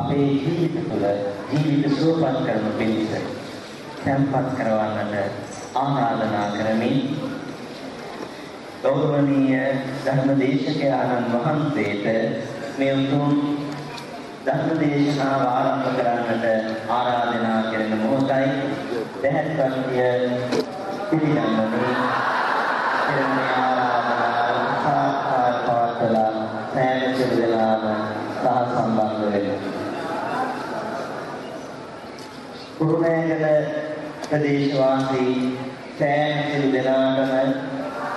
ශ්‍රී සද්ධර්මය අපේ ජීවිත තුළ ජීවිත සුවපත් කරනු පිණිස තැන්පත් කරවන්නට ආරාධනා කරමින් ගෞරවනීය ධර්මදේශකයන්න් වහන්සේට මේ උතුම් ධර්මදේශනාව ආරම්භ කරන්නට ආරාධනා කරන මොහොතයි දැහැත්පත්ය පිළිගන්නමි. එරමේ ආරාධනාව සාකාර පවත්වලා සෑම සිරුදලාම සහ සම්බන්ධ වෙමු. කුරුණෑගල ප්‍රදේශවාසී සෑම සිරුදලාටම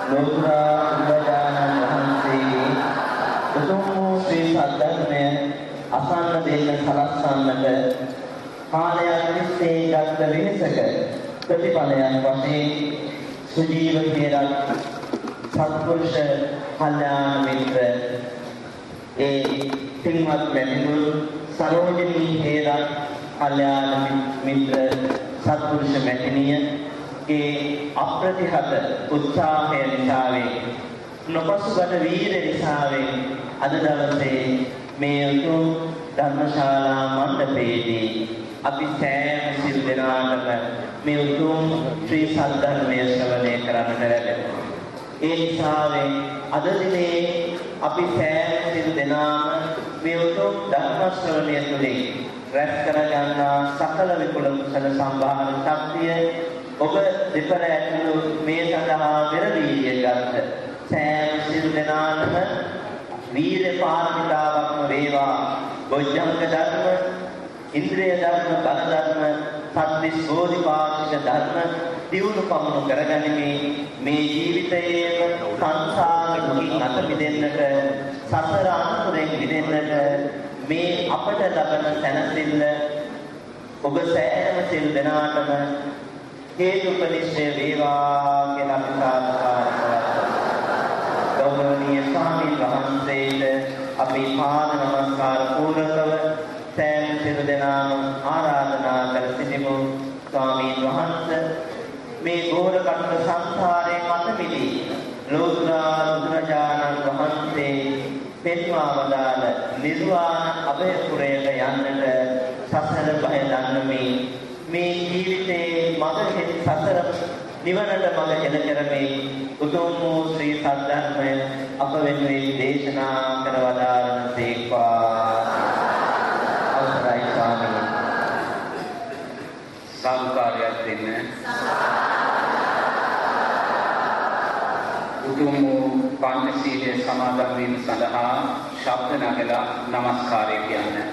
ලෝතුරා බුදුරජාණන් වහන්සේගේ උතුම් වූ ශ්‍රී සද්ධර්මය අසන්න දෙන්න සලස්වන්නට කාලයක් තිස්සේ ගත වෙනසක ප්‍රතිඵලයන් වශයෙන් සුජීව හේරත් සත්පුරුෂ කල්යාණ මිත්‍ර ඒ පින්වත් මැතිතුරු සරෝජනී හේරත් කල්යාණ මිත්‍ර සත්පුරුෂ මැතිණිය ඒ අප්‍රතිහත උත්සාහය නිසාවෙන් නොපසුබට වීර නිසාවෙන් අද දවසේ මේ උතුම් ධර්මශාලා මණ්ඩපයේදී අපි සෑම සිල් දෙනාටම මේ උතුම් ශ්‍රී සද්ධර්මය ශ්‍රවණය කරන්නට ලැබෙනවා. ඒ නිසාවෙන් අද දිනේ අපි සෑම සිල් දෙනාම මේ උතුම් ධර්ම ශ්‍රවණය තුළින් රැස් කරගන්නා සකල විකුල කුසල සම්භාර ශක්තිය ඔබ දෙපළ ඇතුළු මේ සඳහා පෙරදීය ගත්ත සෑම සිල් දෙනාටම වීර පාරමිතාවක්ම වේවා. බොජ්ජංග ධර්ම ඉන්ද්‍රිය ධර්ම බල ධර්ම සත්‍විස් බෝධිපාක්ෂික ධර්ම දියුණු පමුණු කරගනිමින් මේ ජීවිතයේම සංසාර දුකින් අත මිදෙන්නට සසර අනුතරෙන් මිදෙන්නට මේ අපට ලබන සැනසෙල්ල ඔබ සෑම සිල් දෙනාටම හේතුපනිශ්චය වේවා කියලා අපි සාදුකාර කරනවා. ගෞරවනීය ස්වාමීන් වහන්සේට අපි පාද නමස්කාර පූර්වකව සෑම සිල් දෙනාම ආරාධනා කර සිටිමු. ස්වාමීන් වහන්සේ මේ ගෝර කටක සංසාරයෙන් අත මිදී ලෝතුරා බුදුරජාණන් වහන්සේ පෙන්වා වදාළ නිර්වාණ අභයපුරයට යන්නට සසර බය දන්නමේ මේ ජීවිතයේ මඟ සසර නිවනට මඟ හෙළ කරමේ උතුම් වූ ශ්‍රී සද්ධර්මය අප වෙනුවෙන් දේශනා කර වදාරන සේක්වා. අවසරයි ස්වාමීනි. සාදුකාරයක් දෙන්න. උතුම් වූ පංචශීලයේ සමාදන් වීම සඳහා ශබ්ද නගලා নমස්කාරය කියන්නේ.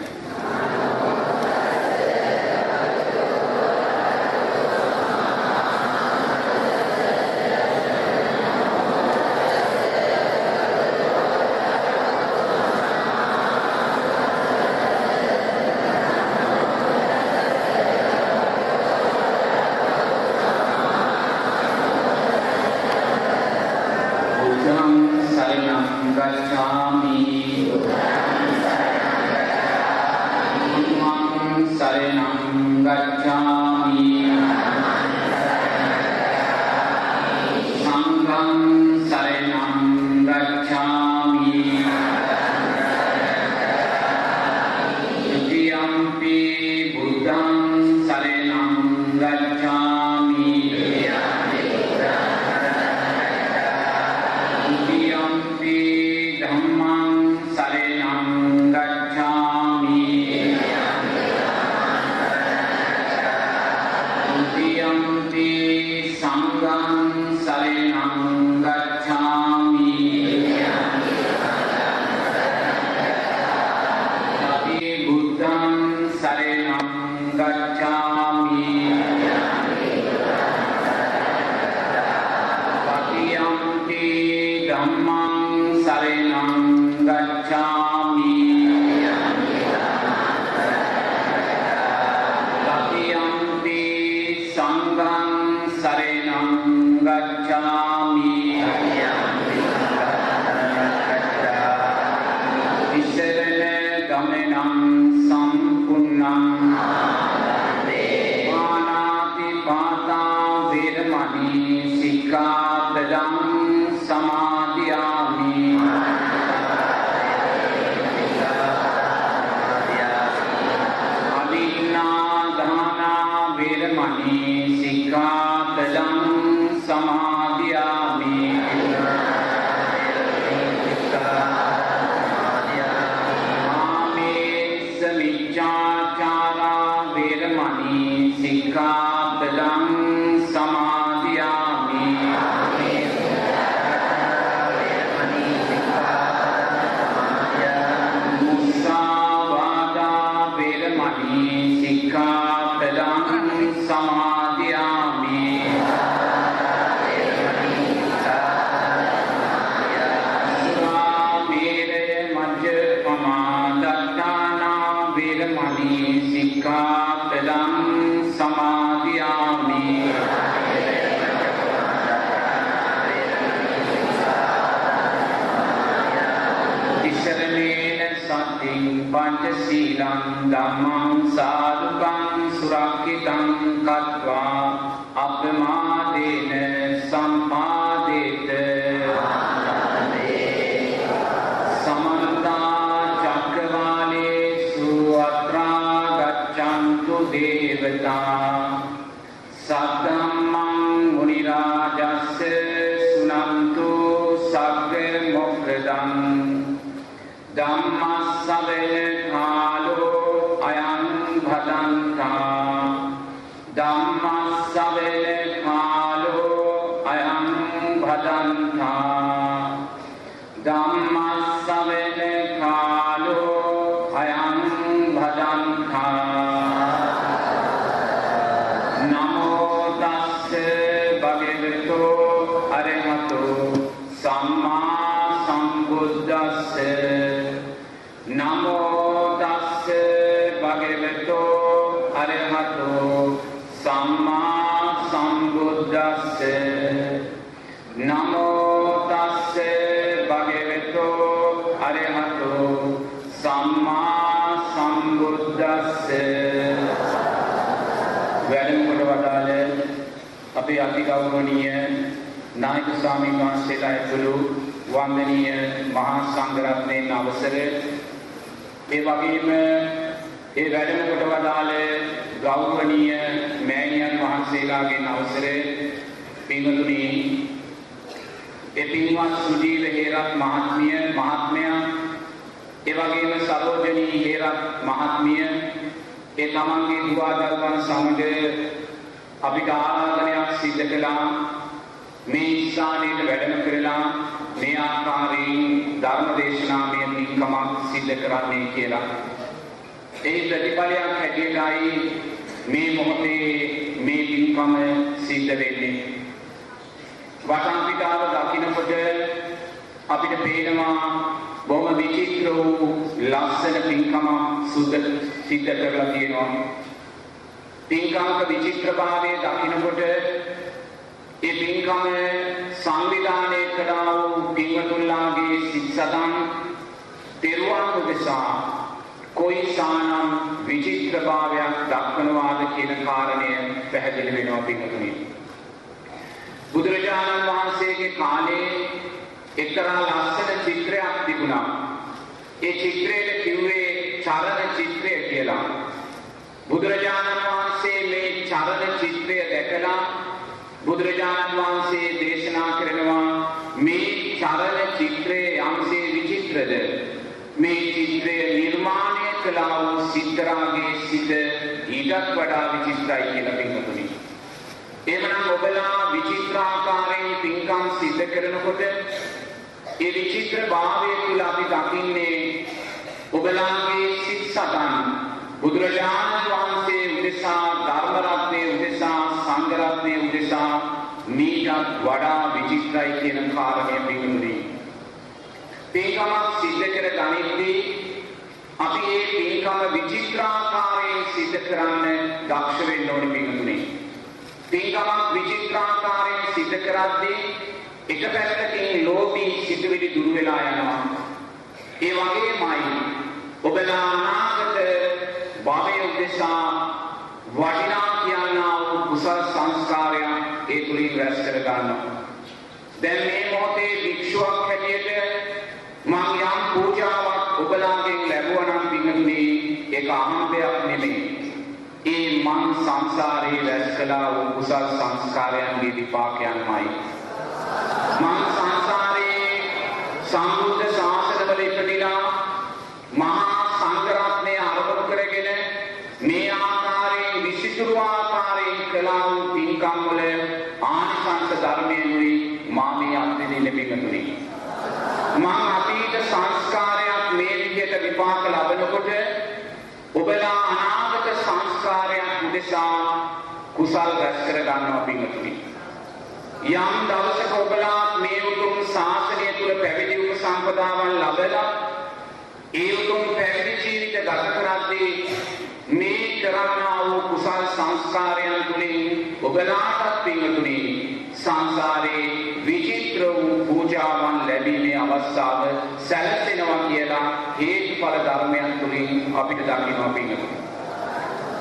පංචශීලං ධම්මං සාදුකං සුරක්ෂිතං කତ୍වා වහන්සේලා ඇතුළු වන්දනීය මහා සංඝරත්නයන් අවසර ඒ වගේම ඒ වැඩම කොට වදාළ ගෞරවනීය මෑණියන් වහන්සේලාගෙන් අවසර පින්වතුනි ඒ පින්වත් සුජීව හේරත් මහත්මිය මහත්මයා ඒ වගේම සරෝජනී හේරත් මහත්මිය ඒ තමන්ගේ දුවා දරුවන් සමග අපිට ආරාධනයක් සිදු කළා. මේ ස්ථානයේ වැඩම කරලා මේ ආකාරයෙන් ධර්ම දේශනාමය පින්කමක් සිදු කරන්නේ කියලා. ඒ ප්‍රතිඵලයක් හැටියටයි මේ මොහොතේ මේ පින්කම සිද්ධ වෙන්නේ. වටන් පිටාව දකිනකොට අපිට පේනවා බොහොම විචිත්‍ර වූ ලස්සන පින්කම සුද්ධ සිද්ධ කරලා තියෙනවා. පින්කමක විචිත්‍රභාවය දකිනකොට ඒ පින්කම සංවිධානය කළා වූ පින්වතුන්ලාගේ සිත් සතන් තෙරුවන් උදෙසා කොයිසානම් විචිත්‍රභාවයක් දක්වනවාද කියන කාරණය පැහැදිලි වෙනවා පින්වතුනි. බුදුරජාණන් වහන්සේගේ කාලේ එක්තරා ලස්සන චිත්‍රයක් තිබුණා. ඒ චිත්‍රයට වූ සිත්තරාගේ සිත ඊටත් වඩා විචිත්‍රයි කියලා පින්වතුනි. එමනම් ඔබලා විචිත්‍රාකාරයෙන් පින්කම් සිද්ධ කරනකොට ඒ විචිත්‍ර භාවය තුළ අපි දකින්නේ ඔබලාගේ සිත් සතන් බුදුරජාණන් වහන්සේ උදෙසා ධර්ම රත්නයේ උදෙසා සංඝ රත්නයේ උදෙසා මීටත් වඩා විචිත්‍රයි කියන කාරණය පිළිගන්නේ. පින්කමක් සිද්ධ කර ගනිද්දී අපි මේ පින්කම විචිත්‍රාකාරයෙන් සිද්ධ කරන්න දක්ෂ වෙන්න ඕනේ පිළිගන්නේ. පින්කමක් විචිත්‍රාකාරයෙන් සිද්ධ කරද්දී එක පැත්තකින් ලෝභී සිතුවිලි දුරු වෙලා යනවා. ඒ වගේමයි ඔබලා අනාගත භවය උදෙසා වටිනා කියනා වූ කුසල සංස්කාරයන් ඒ තුලින් රැස් කර ගන්නවා. දැන් මේ මොහොතේ භික්ෂුවක් හැටියට මම යම් පූජාවක් ඔබලාගෙන් ලැබුවා නම් පින්තුනේ ඒක අහම්බයක් නෙමෙයි. ඒ මං සංසාරේ රැස් කළා වූ කුසල් සංස්කාරයන්ගේ විපාකයන්මයි. මං සංසාරේ සම්බුද්ධ ශාසනවල ඉපදිලා මහා සංඝරත්නය අරමුණු කරගෙන මේ ආකාරයෙන් විසිතුරු ආකාරයෙන් කළා වූ පින්කම් වල ආනිසංස ධර්මයෙන්ුයි මා මේ අත්විඳින්න පිඟුතුනි. මං අතීත සංස්කාරයක් මේ විදිහට විපාක ලබනකොට ඔබලා අනාගත සංස්කාරයක් උදෙසා කුසල් රැස් කර ගන්නවා පිඟුතුනි. යම් දවසක ඔබලා මේ උතුම් ශාසනය තුල පැවිදි වූ සම්පදාවන් ලබලා ඒ උතුම් පැවිදි ජීවිත ගත කරද්දී මේ කරන්නා වූ කුසල් සංස්කාරයන් තුලින් ඔබලාටත් පින්තුනි සංසාරේ විචිත්‍ර වූ පූජාවන් ලැබීමේ අවස්ථාව සැලසෙනවා කියලා හේතුඵල ධර්මයන් තුලින් අපි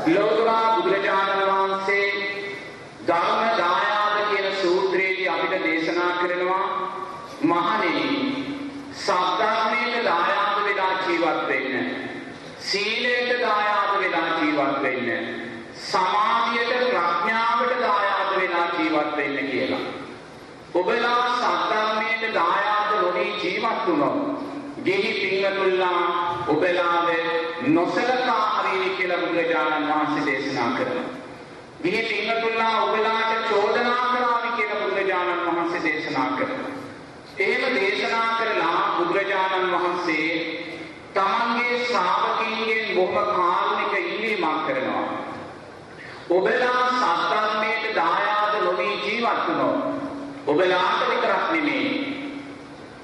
ලෝතුරා බුදුරජාණන් වහන්සේ ධර්ම දායාද කියන සූත්‍රයේදී අපිට දේශනා කරනවා මහණෙනි සද්ධර්මයට දායාද වෙලා ජීවත් වෙන්න සීලයට දායාද වෙලා ජීවත් වෙන්න සමාධියට ප්‍රඥාවට දායාද වෙලා ජීවත් වෙන්න කියලා. ඔබලා සද්ධර්මයට දායාද නොවී ජීවත් වුණොත් ගිහි පින්වතුන්ලා ඔබලාව නොසලකා හරිනි කියලා බුදුරජාණන් වහන්සේ දේශනා කරනවා. ගිහි පින්වතුන්ලා ඔබලාට චෝදනා කරાવી කියලා බුදුරජාණන් වහන්සේ දේශනා කරනවා. එහෙම දේශනා කරලා බුදුරජාණන් වහන්සේ තමන්ගේ ශ්‍රාවකීන්ගෙන් බොහොම කාරුණික ඉල්ලීමක් කරනවා. ඔබලා සත්‍යත්වයට දායාද නොවී ජීවත් වුණොත් ඔබලාට විතරක් නෙමෙයි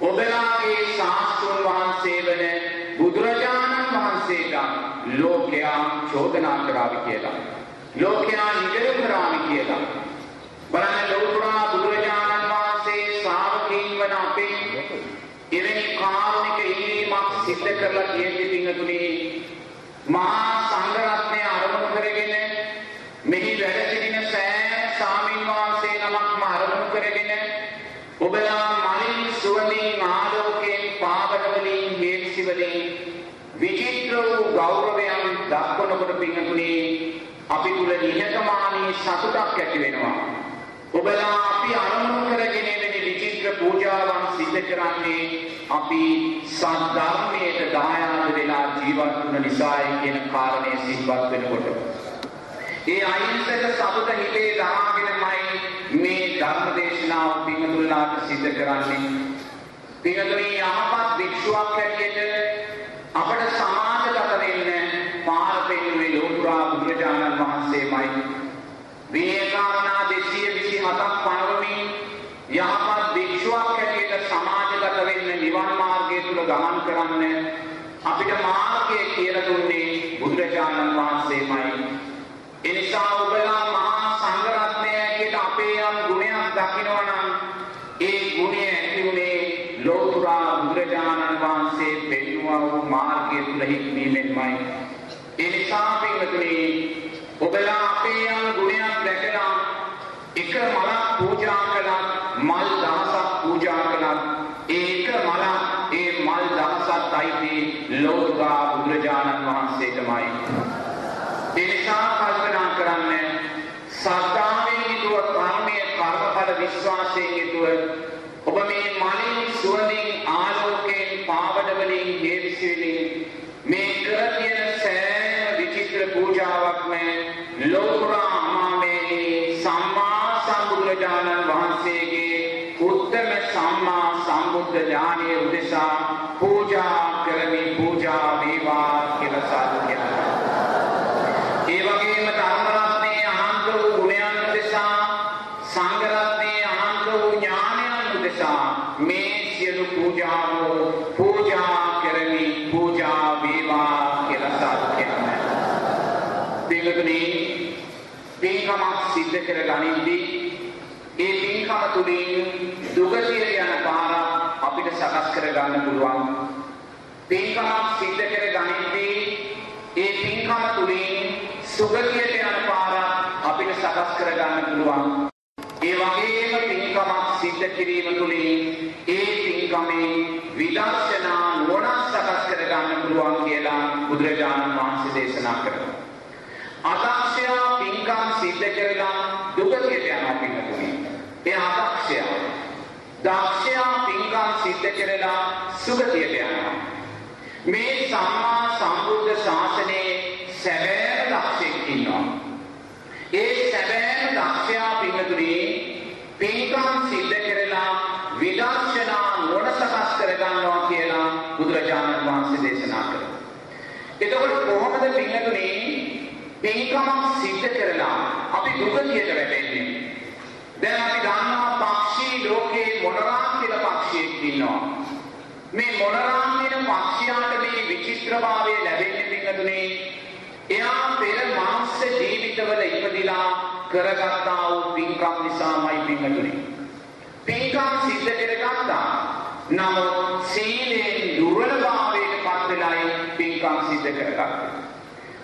ඔබලාගේ ශාස්ත්‍රඥ වහන්සේ වන බුදුරජාණන් වහන්සේට ලෝකයා චෝදනා කරાવી කියලා. ලෝකයා නිගරු කරાવી කියලා. බලන්න ලෝතුරා බුදුරජාණන් වහන්සේ ශ්‍රාවකීන් වන අපේ එවැනි කාරුණික ඉල්ලීමක් සිද්ධ කරලා තියෙන්නේ පිංගතුනි මහා සංඝරත්නය අරමුණු කරගෙන මෙහි වැඩ සිටින සෑම සාමින් වහන්සේ නමක්ම අරමුණු කරගෙන ඔබලා අපි තුල නිහතමානී සතුටක් ඇති වෙනවා. ඔබලා අපි අරමුණු කරගෙන එවැනි විචිත්‍ර පූජාවන් සිදු කරන්නේ අපි සද්ධර්මයට දායාද වෙලා ජීවත් වුණ නිසායි කියන කාරණය සිහිපත් වෙනකොට. ඒ අහිංසක සතුට හිතේ දාගෙනමයි මේ ධර්ම දේශනාව පින්තුල්ලාට සිදු කරන්නේ. පින්තුනි යහපත් භික්ෂුවක් හැටියට विवेका දක්ෂයා පින්කම් සිද්ධ කරලා සුගතියට යනවා. මේ සම්මා සම්බුද්ධ ශාසනයේ සැබෑම වනරාමින පක්ෂියාට මේ විචිත්‍රභාවය ලැබෙන්නේ පිටුනේ එයා පෙර මාංශ ජීවිතවල ඉපදිලා කරගත්තා වූ පින්කම් නිසාමයි පිටුනේ පින්කම් සිද්ධ කරගත්තා. නමුත් සීලෙන් දුර්වලභාවයට පත් වෙලායි පින්කම් සිද්ධ කරගත්තේ.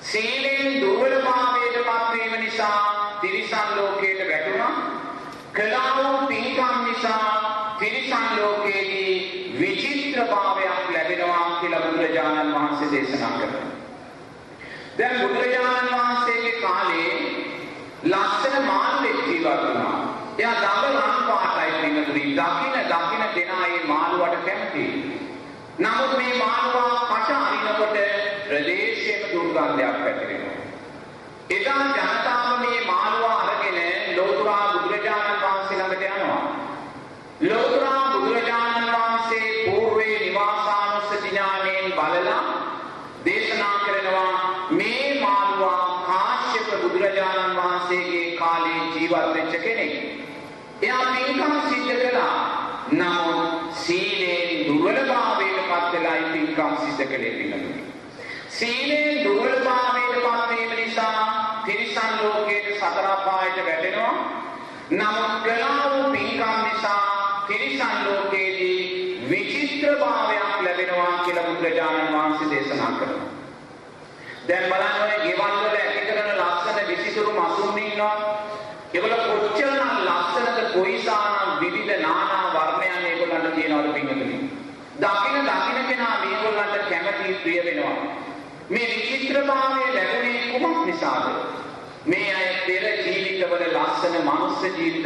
සීලෙන් දුර්වලභාවයට පත් වීම නිසා තිරිසන් ලෝකයට වැටුණා. කලාවෝ දැන් බුදුරජාණන් වහන්සේගේ කාලේ ලස්සන මාළෙක් ජීවත් වුණා. එයා දඹ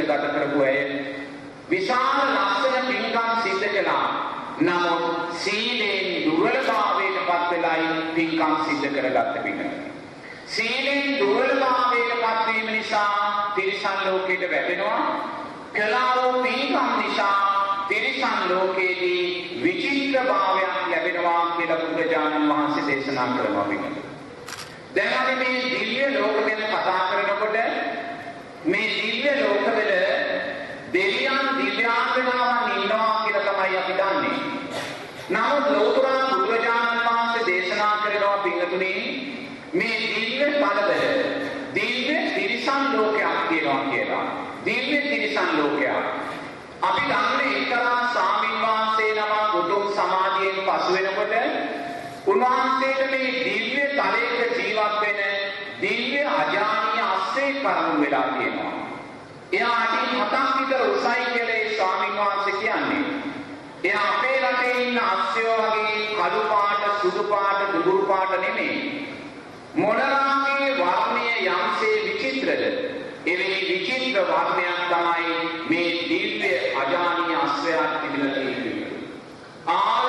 ගත කරපු අය විශාල ලස්සන පින්කම් සිද්ධ කළා. නමුත් සීලෙන් දුර්වලභාවයට පත් වෙලයි පින්කම් සිද්ධ කරගත්ත පිට. සීලෙන් දුර්වලභාවයට පත් වීම නිසා තිරිසන් ලෝකයට වැටෙනවා. කළා වූ පින්කම් නිසා තිරිසන් ලෝකයේදී විචිත්‍ර භාවයක් ලැබෙනවා කියලා බුදුජානක මහන්සේ දේශනා කරනවා පිට. දැන් අපි මේ දිව්‍ය ලෝක ගැන කතා කරන নামক සුදු පාට දුඹුරු පාට නෙමෙයි. මොනරාමේ වර්ණය යම්සේ විචිත්‍රද? එවැනි විචිත්‍ර වර්ණයක් තමයි මේ දිව්‍ය අජානීය අස්වැයක් තිබිලා තියෙන්නේ. ආ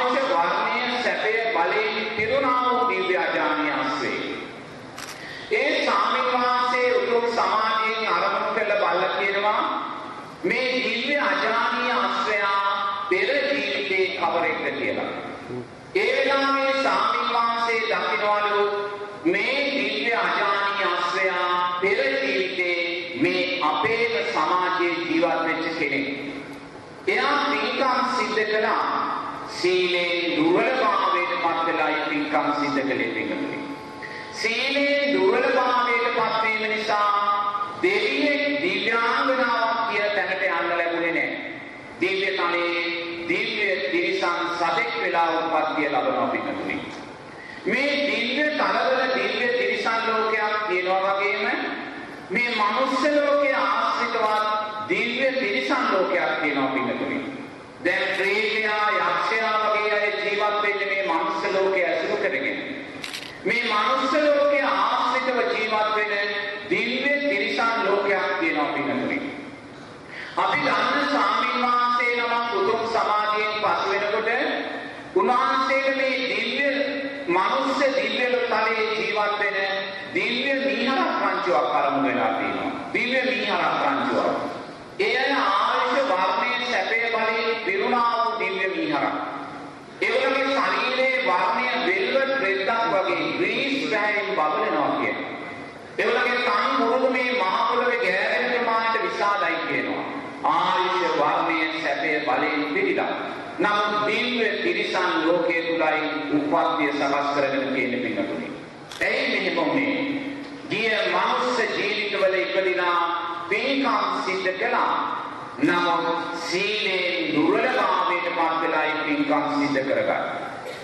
කරගන්න.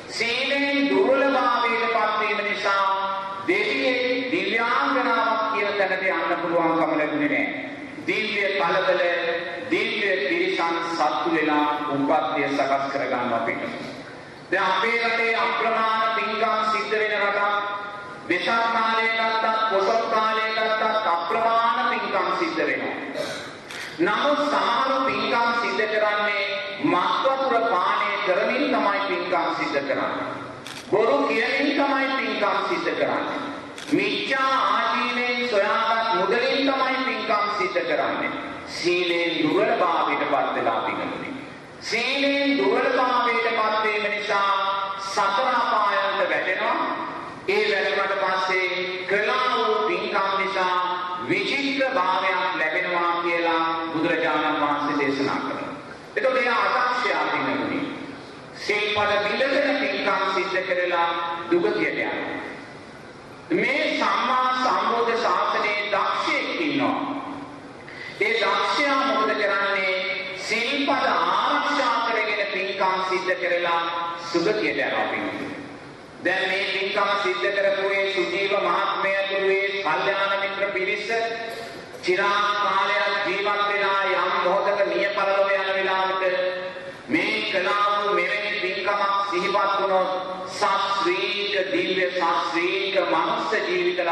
සීලේ දුර්වලභාවයට පත් වීම නිසා දෙවියෙක් දිව්‍යාංගනාවක් කියන තැනට යන්න පුළුවන්කම ලැබුණේ නැහැ. දිව්‍ය බලවල දිව්‍ය පිරිසන් සතු වෙලා උපත්ය සකස් කරගන්න අපිට. දැන් අපේ රටේ අප්‍රමාණ පින්කම් සිද්ධ වෙන රටක් වෙසක් කාලේ ගත්තත් පොසත් කාලේ ගත්තත් අප්‍රමාණ පින්කම් සිද්ධ වෙනවා. නමුත් සමහර කරන්නේ. බොරු කියමින් තමයි පින්කම් සිද්ධ කරන්නේ. මිච්ඡා ආජීවයෙන් සොයාගත් මුදලින් තමයි පින්කම් සිද්ධ කරන්නේ. සීලෙන් දුර්වලභාවයට පත් වෙලා පිඟුනේ. සීලෙන් දුර්වලභාවයට පත් වීම නිසා සතර අපායන්ට වැටෙනවා. ඒ වැටුණට පස්සේ කළා වූ පින්කම් නිසා විචිත්‍ර භාවයක් ලැබෙනවා කියලා බුදුරජාණන් වහන්සේ දේශනා කරනවා. එතකොට එයා අදක්ෂයා පින්නුනේ. සීපද බිඳගෙන පින්කම් සිද්ධ කරලා දුගතියට යනවා. මේ සම්මා සම්බුද්ධ ශාසනයේ දක්ෂයෙක් ඉන්නවා. ඒ දක්ෂයා මොකද කරන්නේ? සීපද ආරක්ෂා කරගෙන පින්කම් සිද්ධ කරලා සුගතියට යනවා පින්නුනේ. දැන් මේ පින්කම සිද්ධ කරපු ඒ සුජීව මහත්මය තුරුවේ කල්යාණ මිත්‍ර පිරිස චිරාත් කාලයක්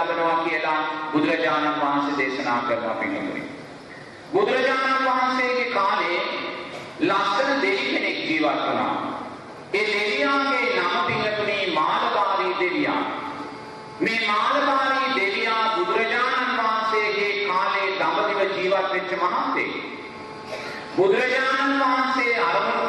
ලබනවා කියලා බුදුරජාණන් වහන්සේ දේශනා කරනවා පින්කමනේ බුදුරජාණන් වහන්සේගේ කාලේ ලස්සන දෙවි කෙනෙක් ජීවත් වුණා ඒ දෙවියාගේ නම පින්තුනේ මාළකාරී දෙවියා. මේ මාළකාරී දෙවියා බුදුරජාණන් වහන්සේගේ කාලේ දඹදිව ජීවත් වෙච්ච මහත්ෙක්. බුදුරජාණන් වහන්සේ අරමුණු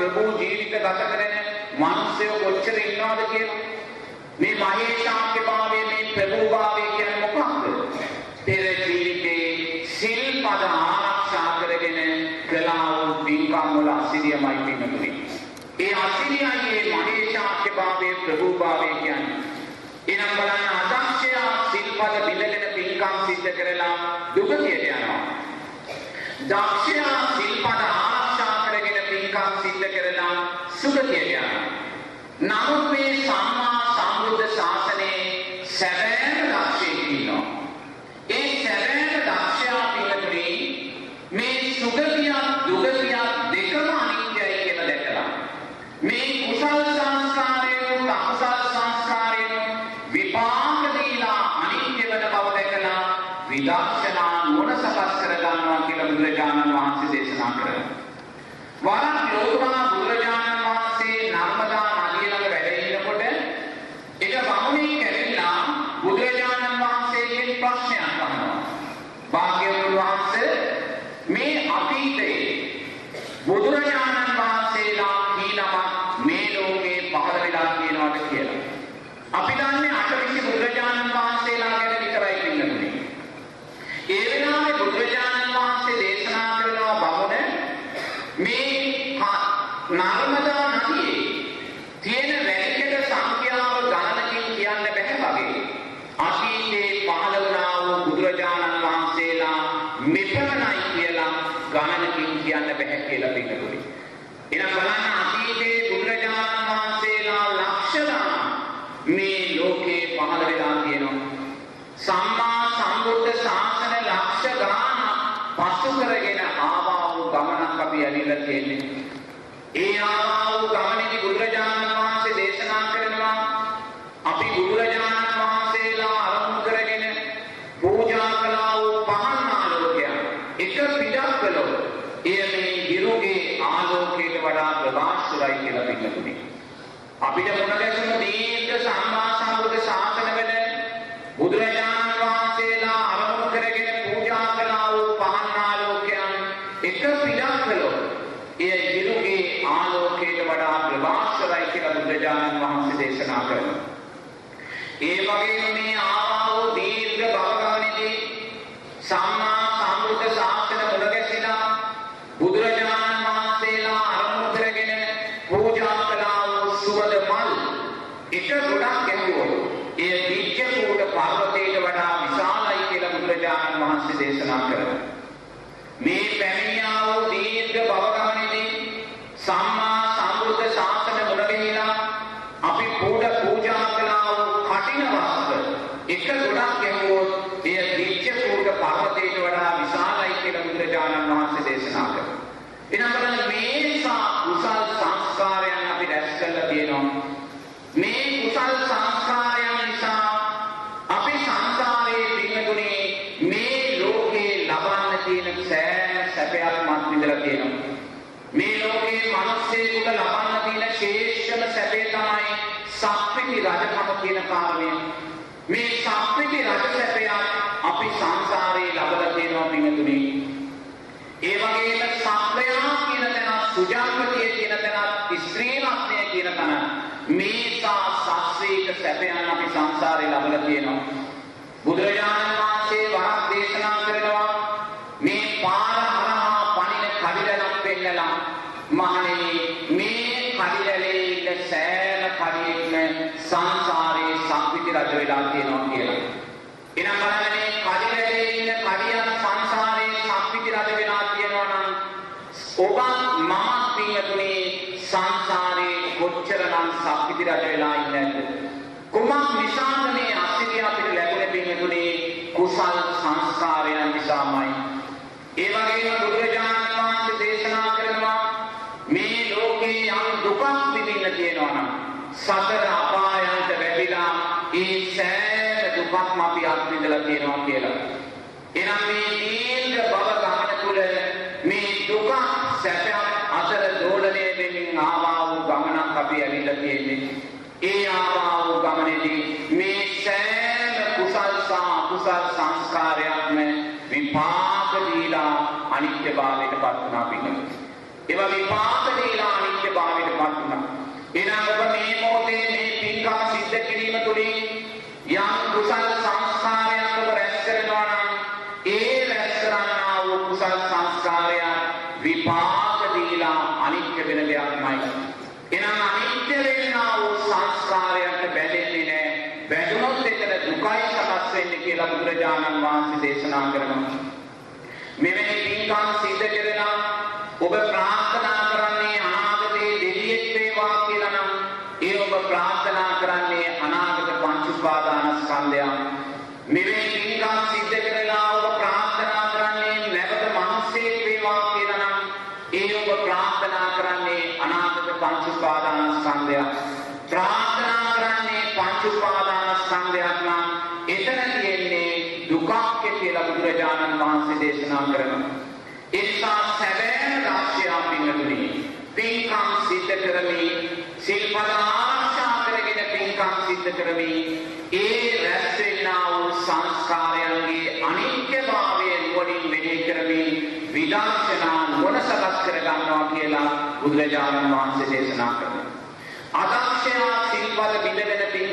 ප්‍රභූ ජීවිත ගත කරන මිනිස්සු කොච්චර ඉන්නවද කියලා. මේ මහේශාක්‍ය භාවයේ මේ ප්‍රභූ භාවයේ කියන්නේ මොකක්ද? පෙර ජීවිතේ සිල්පද ආරක්ෂා කරගෙන කළා වූ පින්කම් වල අසිරියමයි පින්නතුනේ. ඒ අසිරියයි මේ මහේශාක්‍ය භාවයේ ප්‍රභූ භාවයේ කියන්නේ. එනම් බලන්න අදක්ෂයා සිල්පද බිඳගෙන පින්කම් සිද්ධ කරලා දුගතියට යනවා. දක්ෂයා සිල්පද ආරක්ෂා කරගෙන පින්කම් සිද්ධ කරලා සුගතියට යනවා. නමුත් මේ සම්මා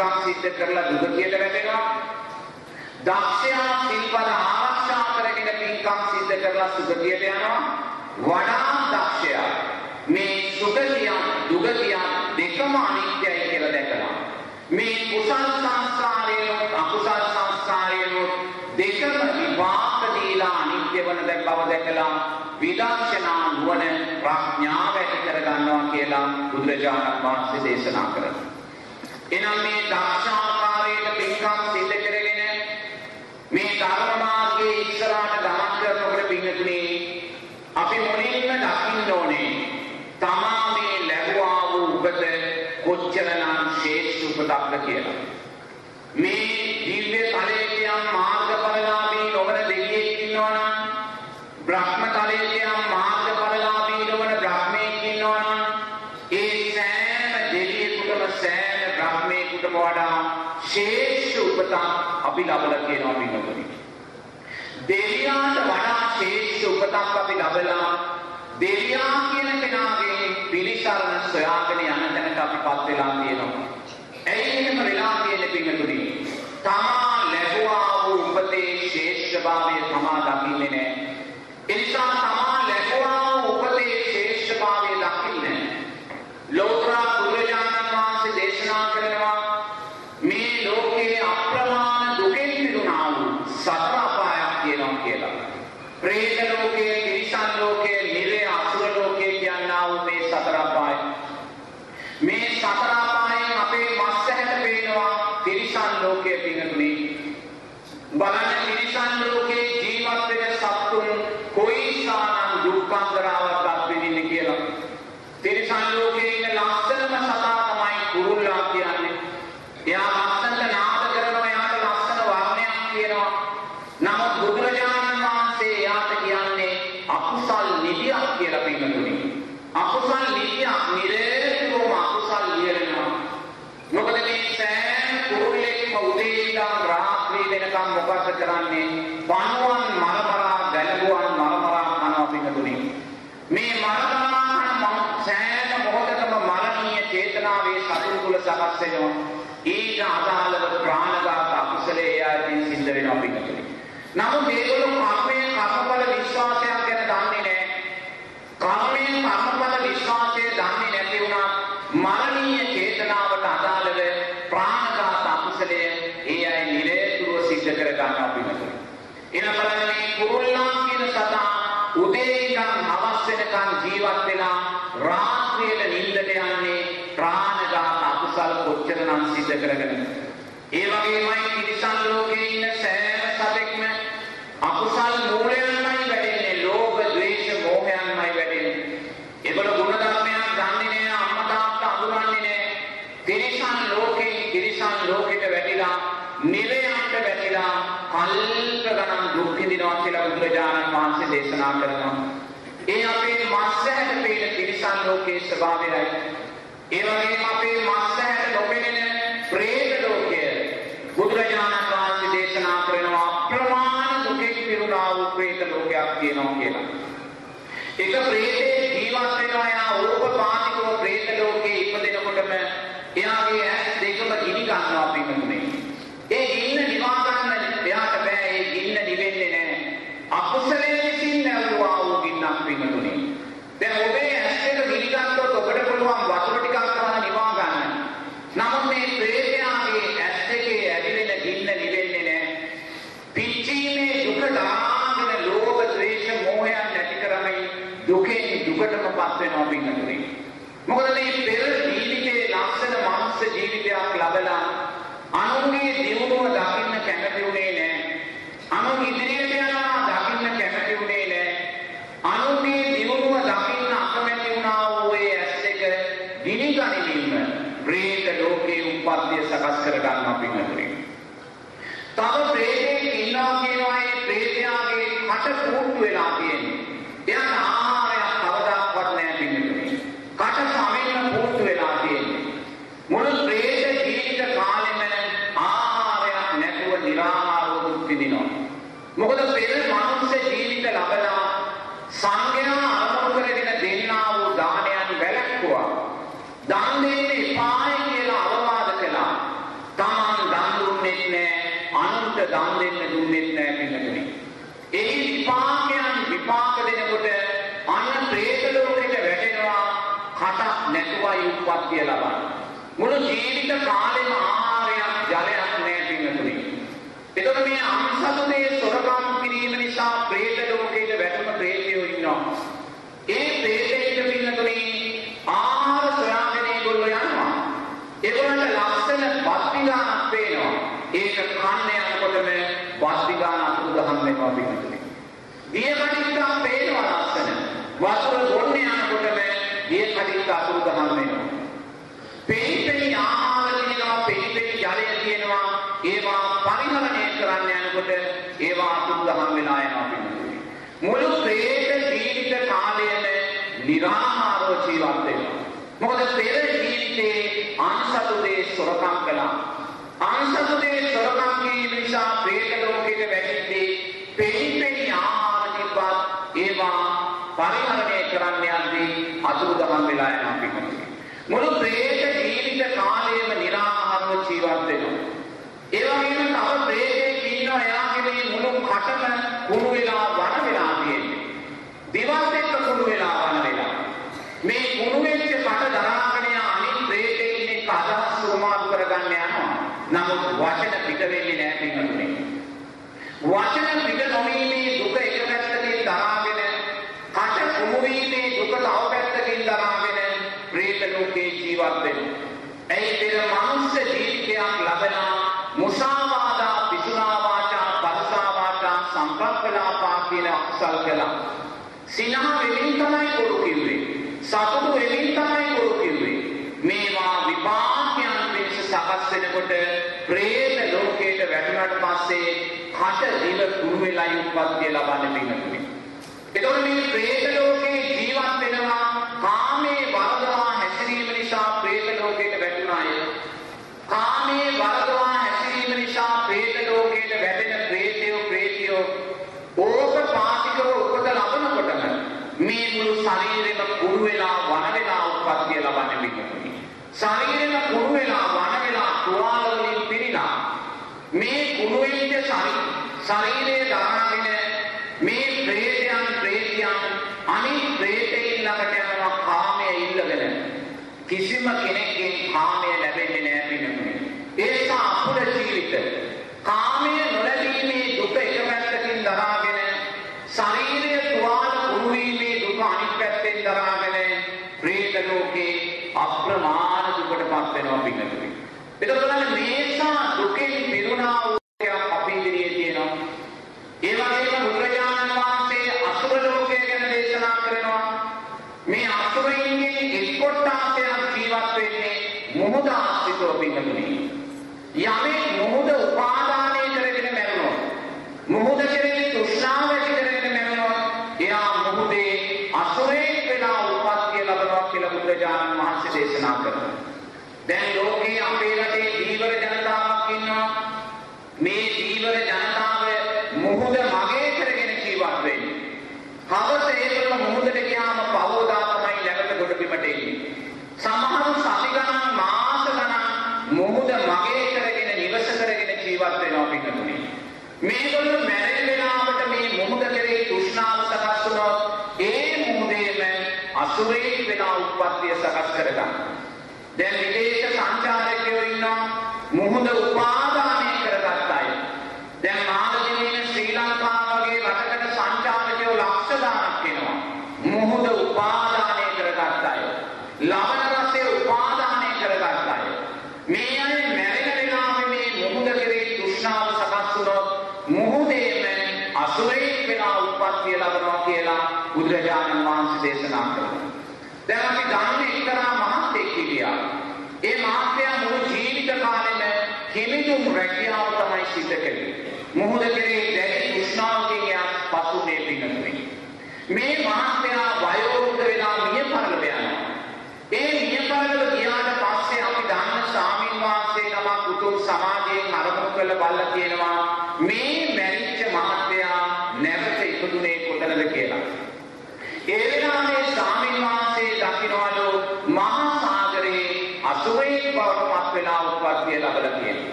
පින්කම් සිද්ධ කරලා දුගතියට වැටෙනවා. දක්ෂයා සිල්පද ආරක්ෂා කරගෙන පින්කම් සිද්ධ කරලා සුගතියට යනවා. වඩා දක්ෂයා මේ සුගතිය දුගතිය දෙකම අනිත්‍යයි කියලා දැකලා මේ කුසල් සංස්කාරයේ අකුසල් සංස්කාරයේ දෙකම විපාක දීලා අනිත්‍ය වෙන බව දැකලා විදර්ශනා නුවණ ප්‍රඥාව ඇති කරගන්නවා කියලා බුදුරජාණන් වහන්සේ දේශනා කරනවා එනම් මේ දක්ෂාව උපතක් අපි ලබලා තියෙනවා පින්නතුනි. දෙවියාට වඩා ශ්‍රේෂ්ඨ උපතක් අපි ලබලා දෙවියා කියන කෙනාගේ පිළිසරණ සොයාගෙන යන තැනට අපිපත් වෙලා තියෙනවා. ඇයි එහෙම වෙලා තියෙන්නේ පින්නතුනි? තමා වෙනකොට പ്രേත ලෝකයට වැටුණාට පස්සේ කට දිව කුරු වෙලා උත්පත්ති ලබන්නේ පින්තුනේ. එතකොට මේ പ്രേත ලෝකේ ජීවත් වෙනවා කාමේ වරදවා හැසිරීම නිසා പ്രേත ලෝකයට වැටුණාය. කාමේ වරදවා හැසිරීම නිසා പ്രേත ලෝකයට වැටෙන പ്രേතයෝ പ്രേතියෝ ඕපපාතිකව උපත ලබනකොටම මේ මුළු ශරීරෙම කුරු වෙලා වන වෙලා උත්පත්ති ලබන්නේ පින්තුනේ. ශරීරෙම ශරීරයේ දානගෙන මේ ප්‍රේතයන් ප්‍රේතියන් අනිත් ප්‍රේතයන් ළඟට යනවා කාමයේ ඉල්ලගෙන. කිසිම කෙනෙක්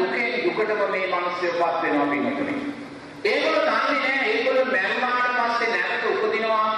දුකෙන් දුකටම මේ මිනිස්සුපත් වෙනවා පින්නතුනේ. ඒගොල්ලෝ දන්නේ නැහැ ඒගොල්ලෝ මැරුණාට පස්සේ නැවත උපදිනවා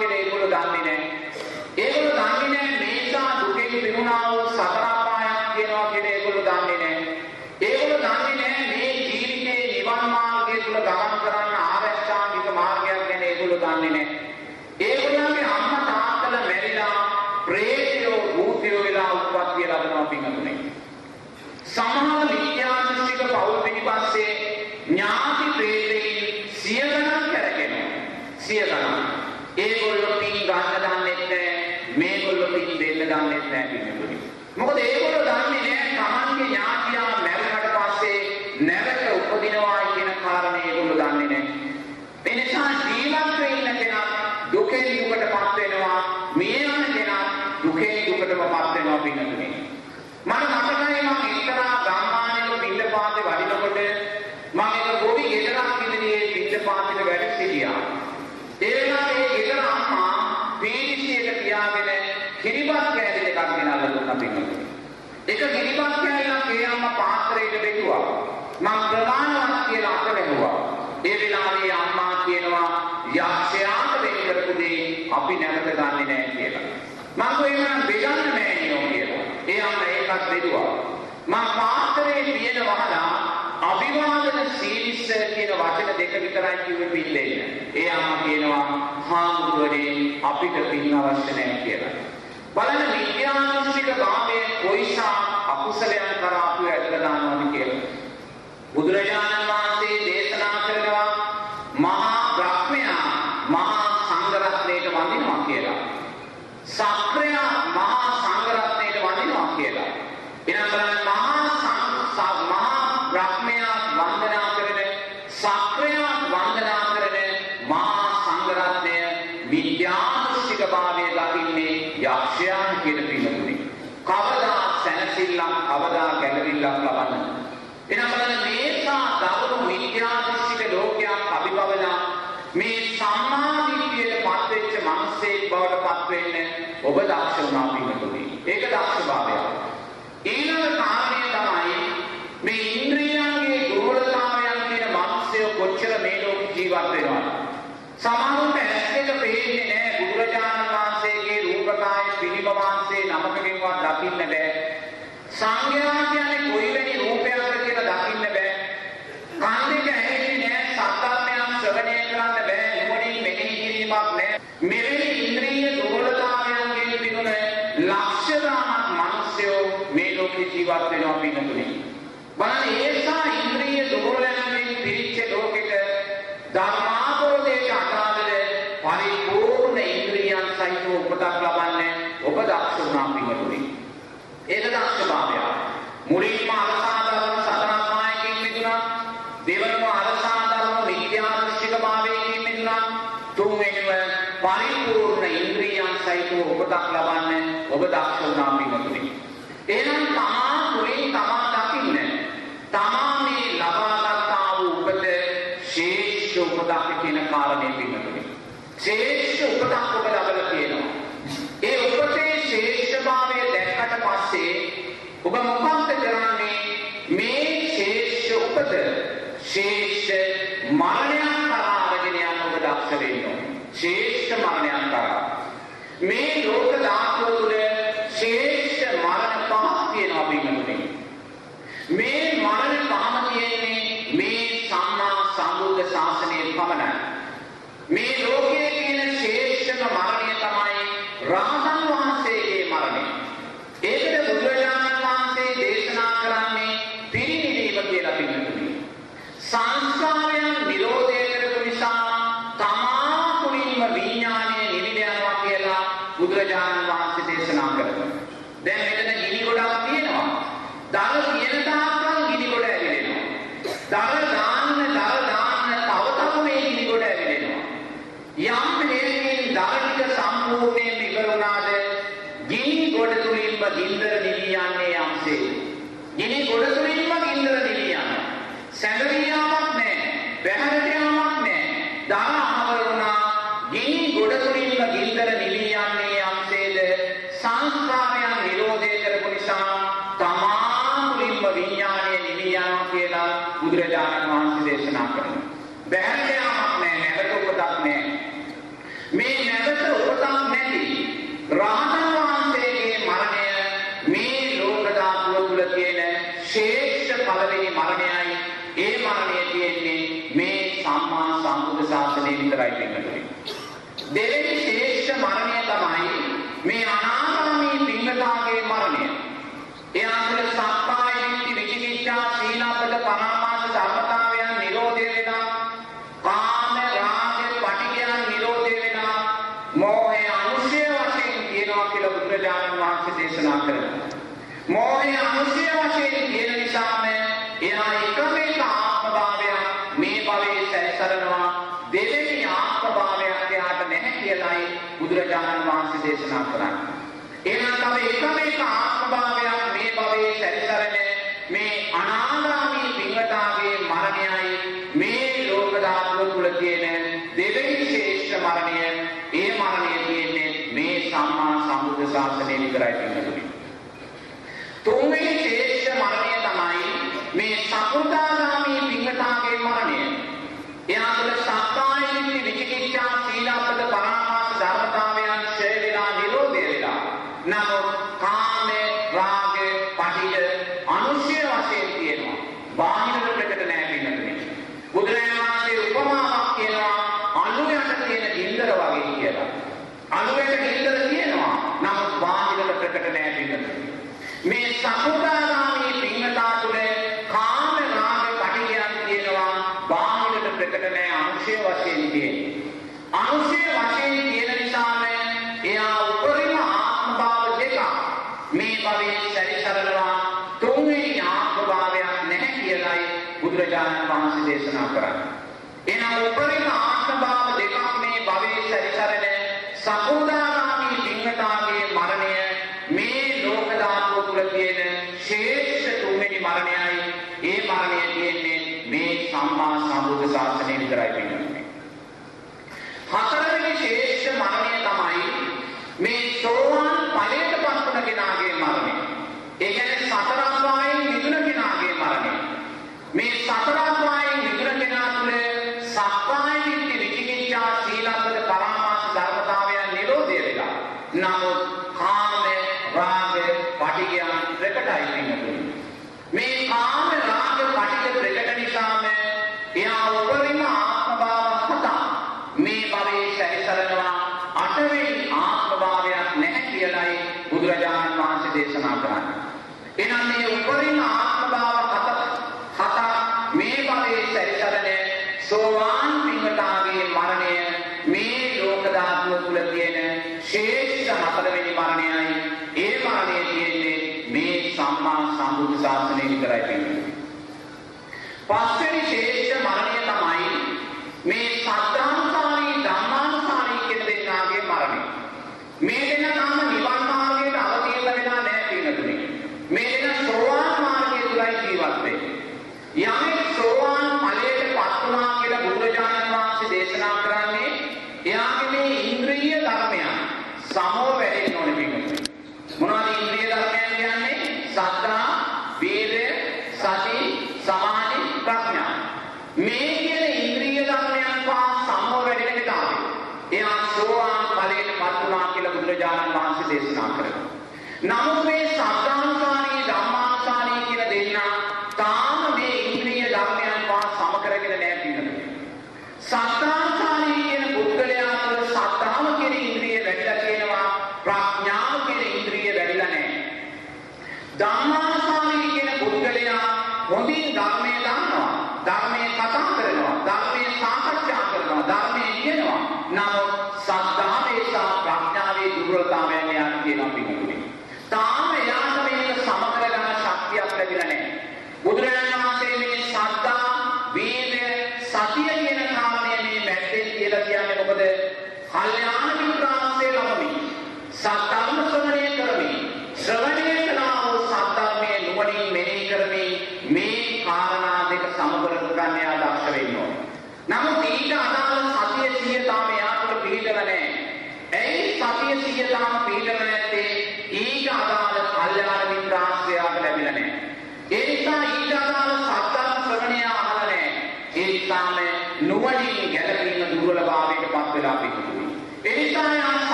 හිතුවා. මම පාත්‍රයේ පියන වහලා අභිවාදන සීලිස්ස කියන වචන දෙක විතරයි කිව්වේ පිල්ලෙන්න. ඒ අම්මා කියනවා හාමුදුරනේ අපිට පින් අවශ්‍ය නැහැ කියලා. බලන්න විද්‍යානුස්තික ගාමයේ කොයිසා අකුසලයන් කරා අපි ඇදලා දානවාද කියලා. බුදුරජාණන් වහන්සේ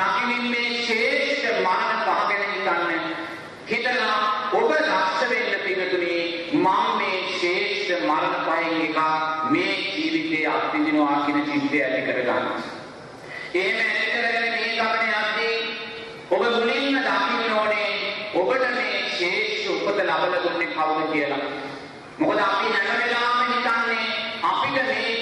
දකිනින් මේ ශේෂ්ඨ මාන පහ ගැන හිතන්න. හිතලා ඔබ රක්ෂ වෙන්න පිටුනේ මම මේ ශේෂ්ඨ මරණ පහෙන් එක මේ ජීවිතේ අත්විඳිනවා කියන චින්තය ඇති කරගන්න. එහෙම ඇති කරගෙන මේ ගමනේ යද්දී ඔබ මුලින්ම දකින්න ඕනේ ඔබට මේ ශේෂ්ඨ උපත ලබලා දුන්නේ කවුද කියලා. මොකද අපි හැම වෙලාවෙම හිතන්නේ අපිට මේ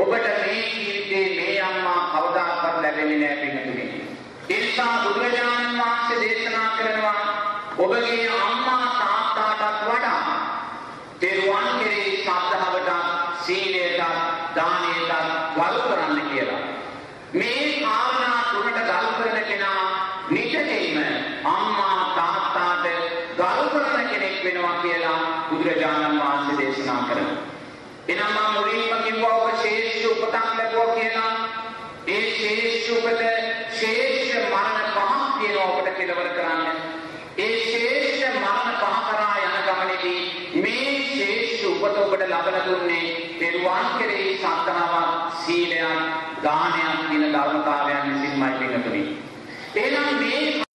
ඔබට මේ ජීවිතේ මේ අම්මා කවදාකවත් ලැබෙන්නේ නැහැ පිටුනේ. ඒ නිසා බුදුරජාණන් වහන්සේ දේශනා කරනවා ඔබගේ කෙලවර කරන්නේ. ඒ ශේෂ මරණ පහ කරා යන ගමනේදී මේ ශේෂ උපත ඔබට ලබන දුන්නේ පෙරවන් කෙරෙහි සත්‍තාවක් සීලයක් දානයක් දින ධර්මතාවයන් විසින්මයි පිළිගන්නේ එහෙනම් මේ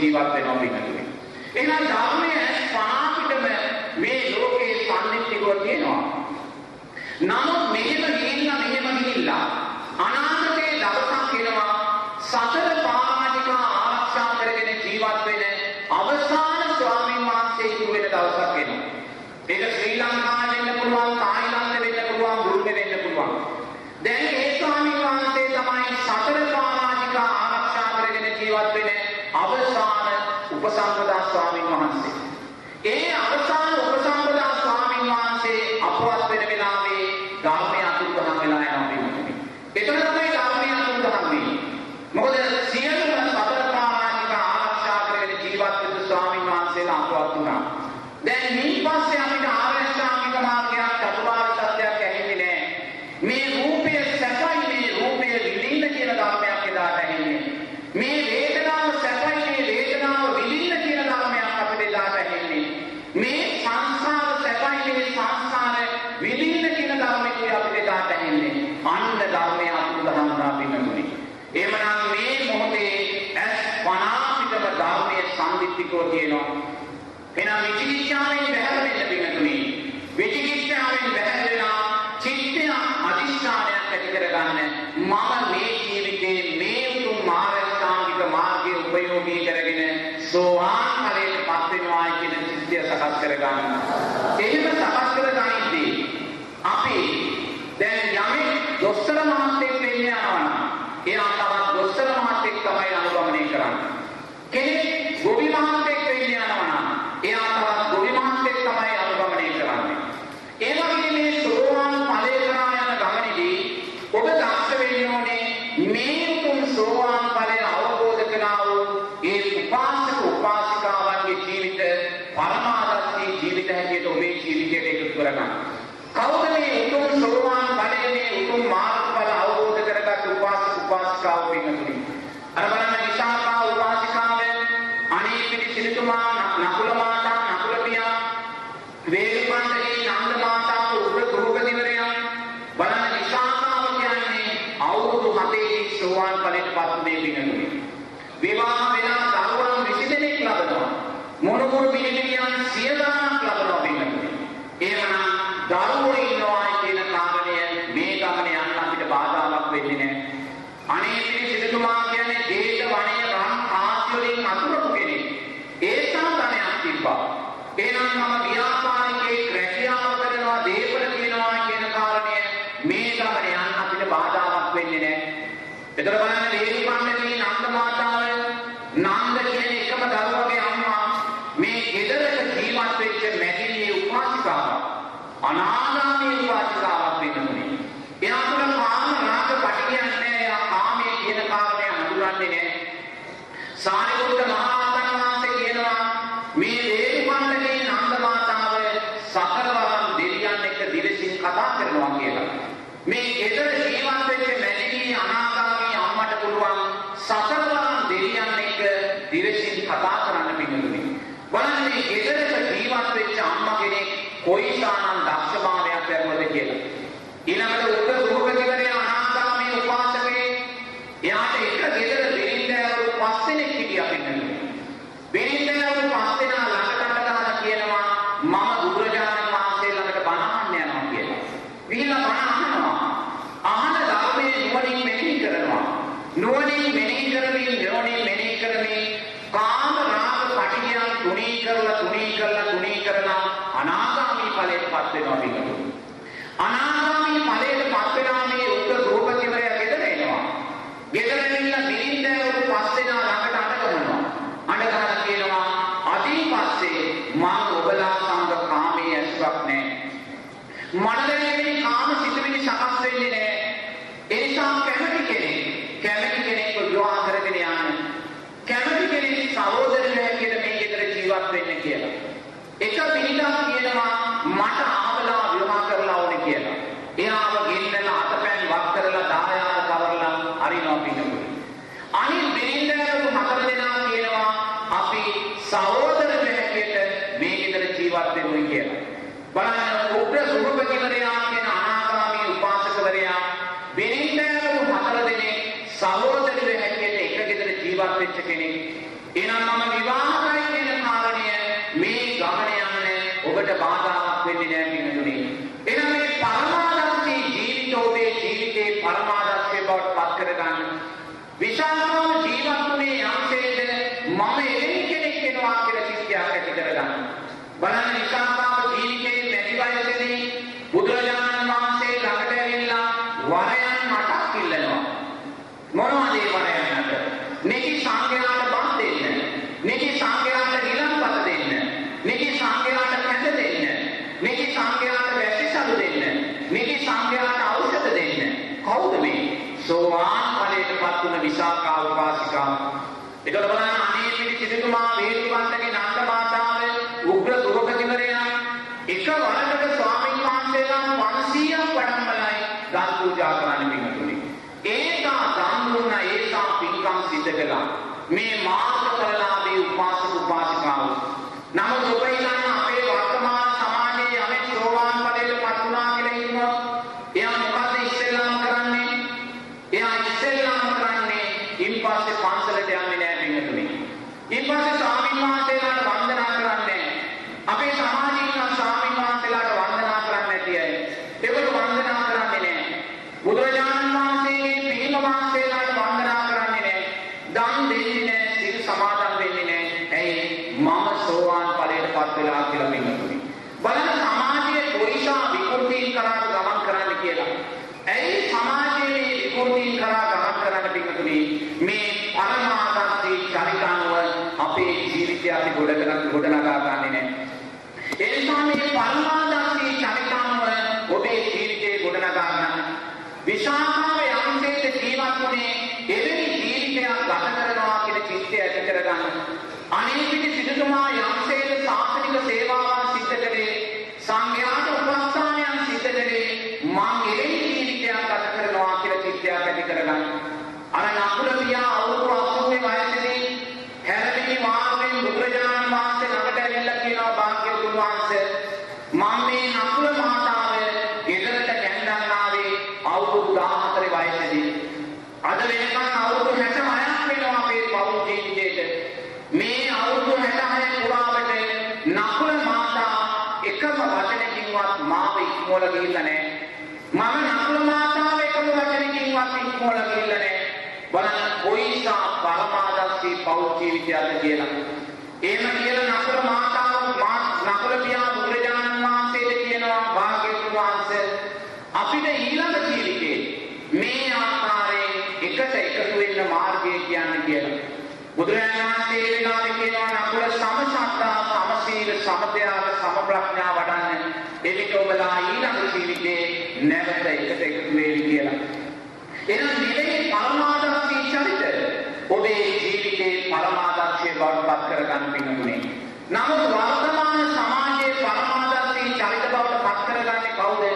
ජීවත් වෙනවා පිටුනේ. එහෙනම් ධර්මය පාපිටම මේ ලෝකේ සම්නිත්‍යකව තියෙනවා. නමුත් මෙහෙම ගිහිල්ලා මෙහෙම ගිහිල්ලා අනා සඳහා ඊළඟ ජීවිතේ නැවත එකට එකතු වෙවි කියලා. එනම් නිවේ පරමාදර්ශී චරිත ඔබේ ජීවිතේ පරමාදර්ශය බවට පත් කරගන්න පිණිසුනේ. නමුත් වර්තමාන සමාජයේ පරමාදර්ශී චරිත බවට පත් කරගන්නේ කවුද?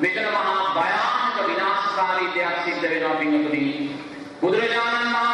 මෙතන මහා භයානක විනාශකාරී දෙයක් සිද්ධ වෙනවා පින්වතුනි. බුදුරජාණන් වහන්සේ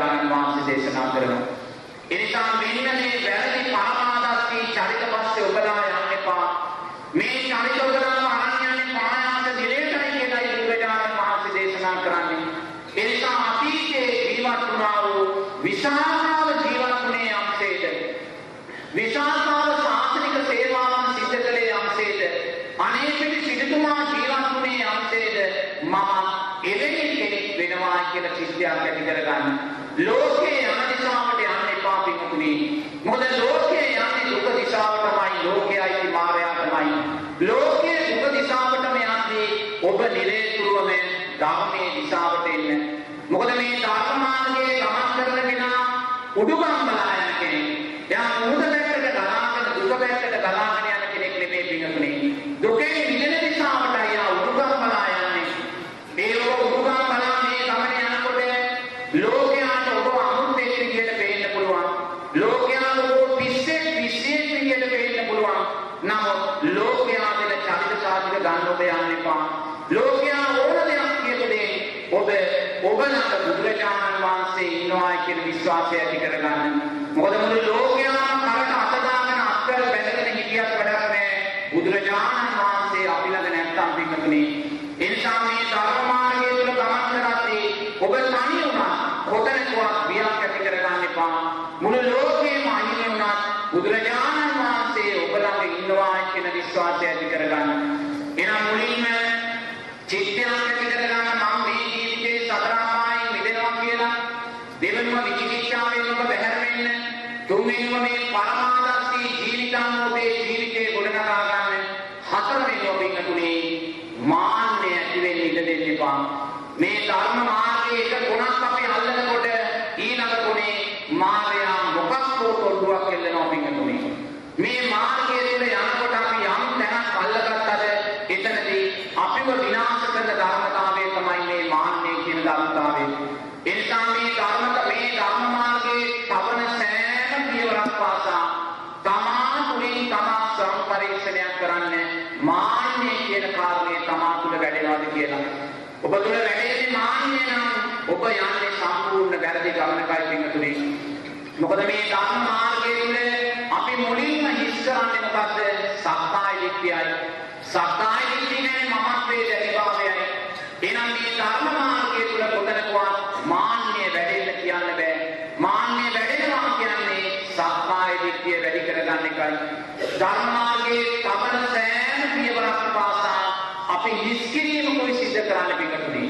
බුදුරජාණන් වහන්සේ දේශනා කරනවා. එනිසා මෙන්න මේ ධර්ම මාර්ගයෙන් අපි මුලින්ම හිස් කරන්නේ මොකද්ද? සක්කාය දිට්ඨියයි. සක්කාය දිට්ඨිය කියන්නේ මමත්වයේ දැරිභාවයයි. එහෙනම් මේ ධර්ම මාර්ගය තුල කොතනකවත් මාන්නය වැඩෙන්න කියන්න බෑ. මාන්නය වැඩෙනවා කියන්නේ සක්කාය දිට්ඨිය වැඩි කරගන්න එකයි. ධර්ම මාර්ගයේ පමණ සෑම පියවරක් පාසා අපි හිස් කිරීම කොයි සිද්ධ කරන්න පිටුනේ.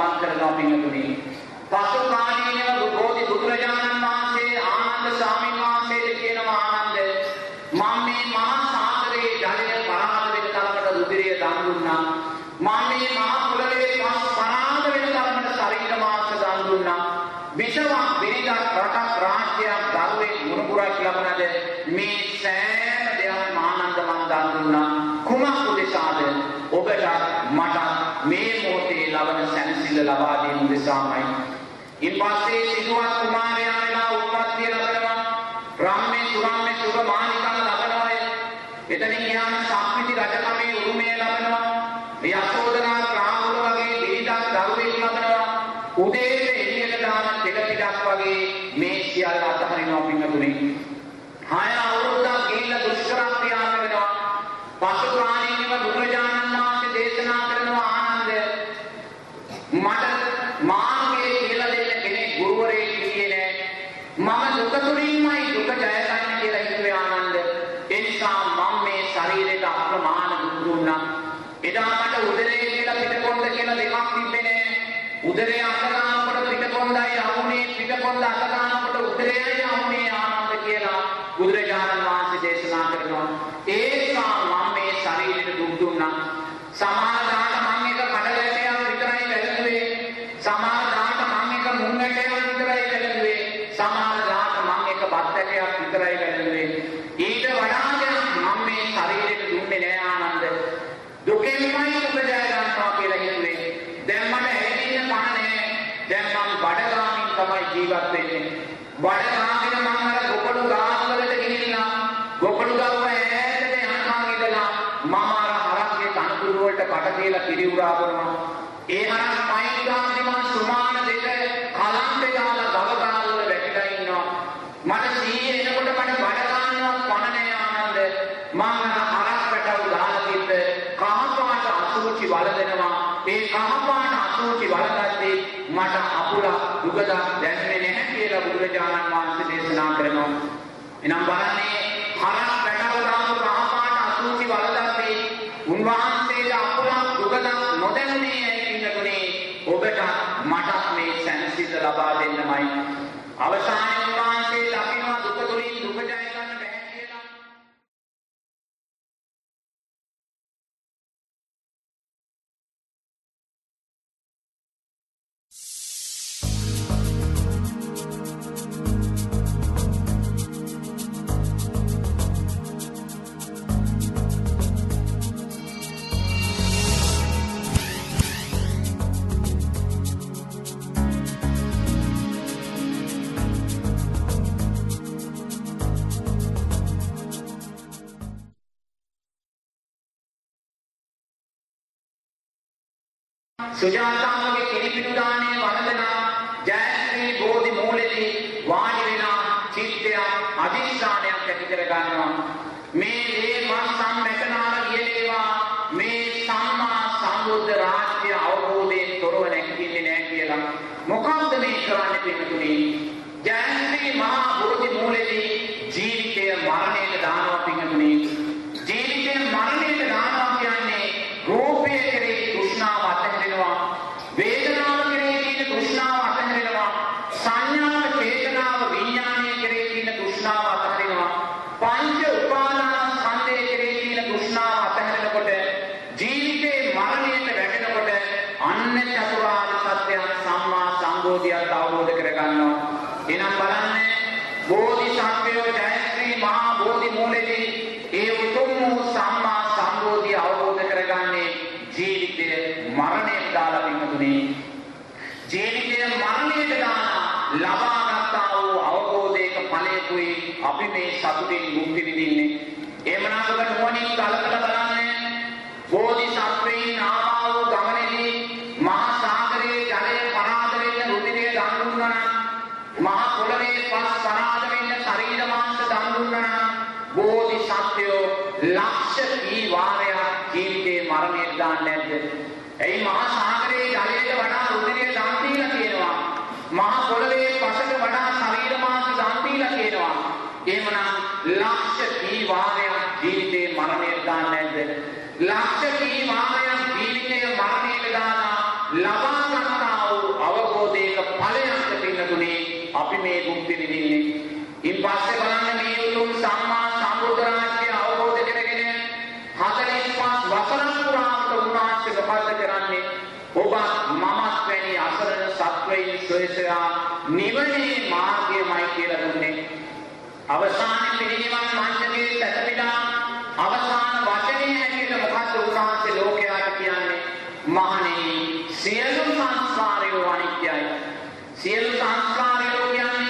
සඳහන් කරනවා පින්තුනි පසු කාලීනව බෝධි බුදුරජාණන් වහන්සේ ආනන්ද ස්වාමීන් වහන්සේට කියනවා ආනන්ද මම මේ මහා සාගරයේ ජලය පරාද වෙන තරමට රුධිරය දන් දුන්නා. මම මේ මහා කුලයේ පස් පරාද වෙන තරමට ශරීර මාංශ දන් දුන්නා. විෂවක් වෙනදක් රටක් රාජ්‍යයක් ධර්මයේ මුණුපුරක් ලබනද මේ utamai. Ipasi sinuat kumani ang ina umat සුජාතාවගේ කෙනෙකුට දාන ඔබ මමත් වැනි අසරණ සත්වයින් සොයසලා නිවනේ මාර්ගයමයි කියලා දුන්නේ. අවසාන පිළිවන් මණ්ඩලයේ සැතපීලා අවසාන වචනේ ඇතුළත මොකද උන්වහන්සේ ලෝකයාට කියන්නේ? මහණෙනි සියලු සංස්කාරයෝ අනිත්‍යයි. සියලු සංස්කාරයෝ කියන්නේ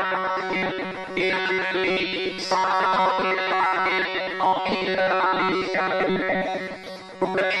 Right.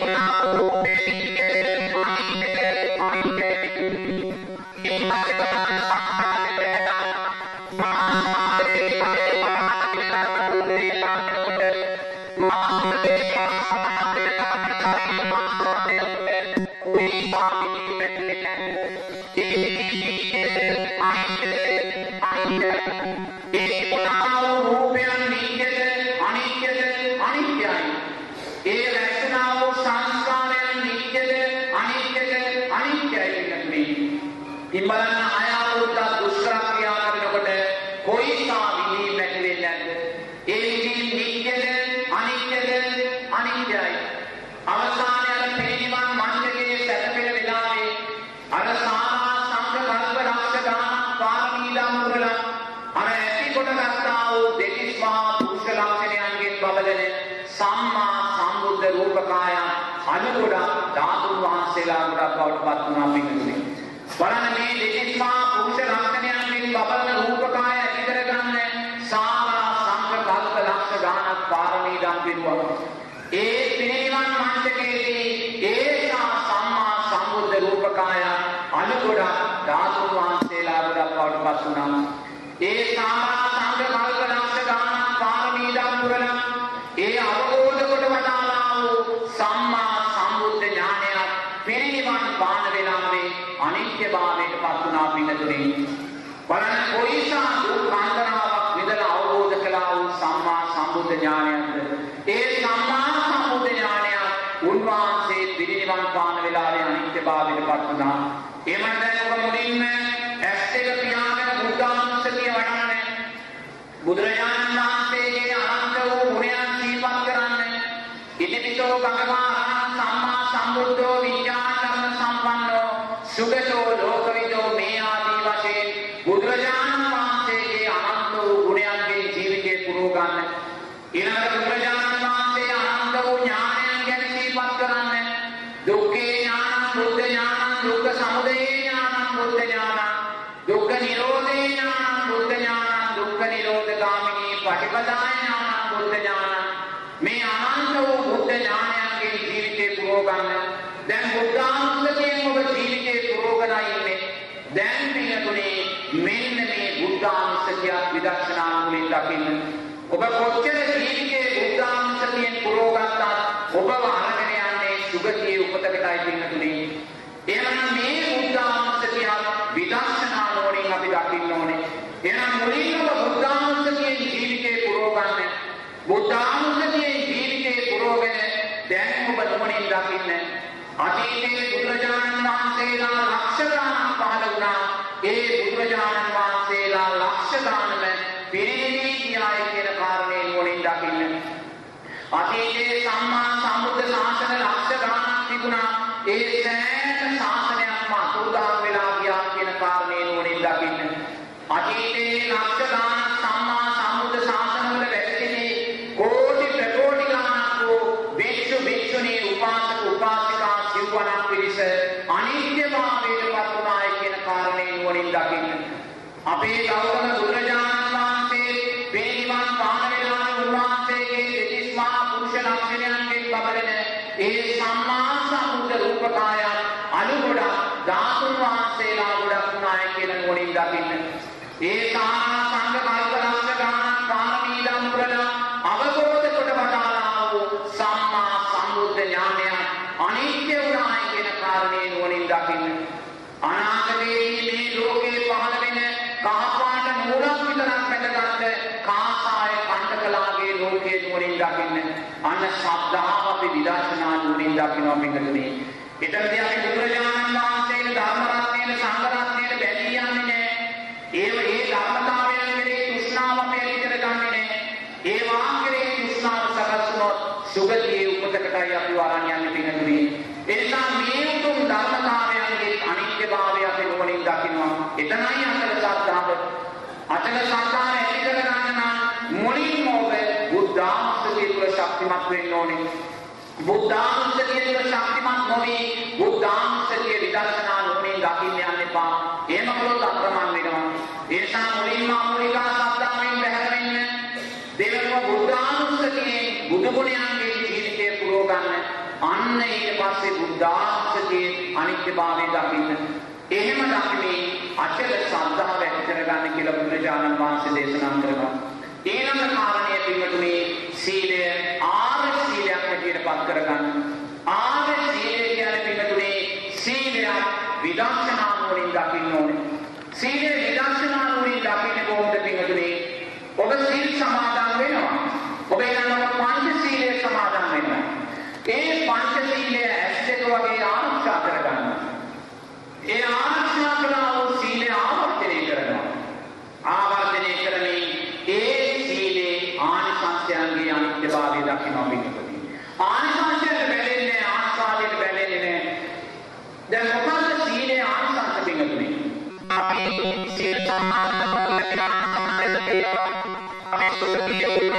Música දකින්න අන්න ශ්‍රද්ධාව අපි විදර්ශනා නුවණින් දකිනවා පිටුනේ. එතනදී අපි බුදුරජාණන් වහන්සේගේ ධර්ම රත්නයේ සංඝ රත්නයේ බැදී යන්නේ නැහැ. ඒ ඒ ධර්මතා ශක්තිමත් නොවේ බුද්ධාංශකයේ විදර්ශනා නුවණින් දකින්න යන්න එපා. එහෙම කළොත් අප්‍රමාණ වෙනවා. ඒ නිසා මුලින්ම මූලිකා සද්ධාමෙන් බැහැර වෙන්න. දෙවෙනිව බුද්ධාංශකයේ බුදු ගුණයන්ගේ ජීවිතය පුරව ගන්න. අන්න ඊට පස්සේ බුද්ධාංශකයේ අනිත්‍යභාවය දකින්න. එහෙම දකින්නේ අචල සද්ධාව ඇති කරගන්න කියලා බුදුරජාණන් වහන්සේ දේශනා කරනවා. ඊළඟ කාරණය පිළිබඳව සීලය ආර්ය සීලයක් හැටියට පත් කරගන්න.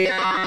Yeah.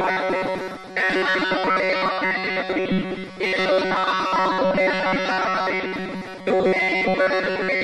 Thank you.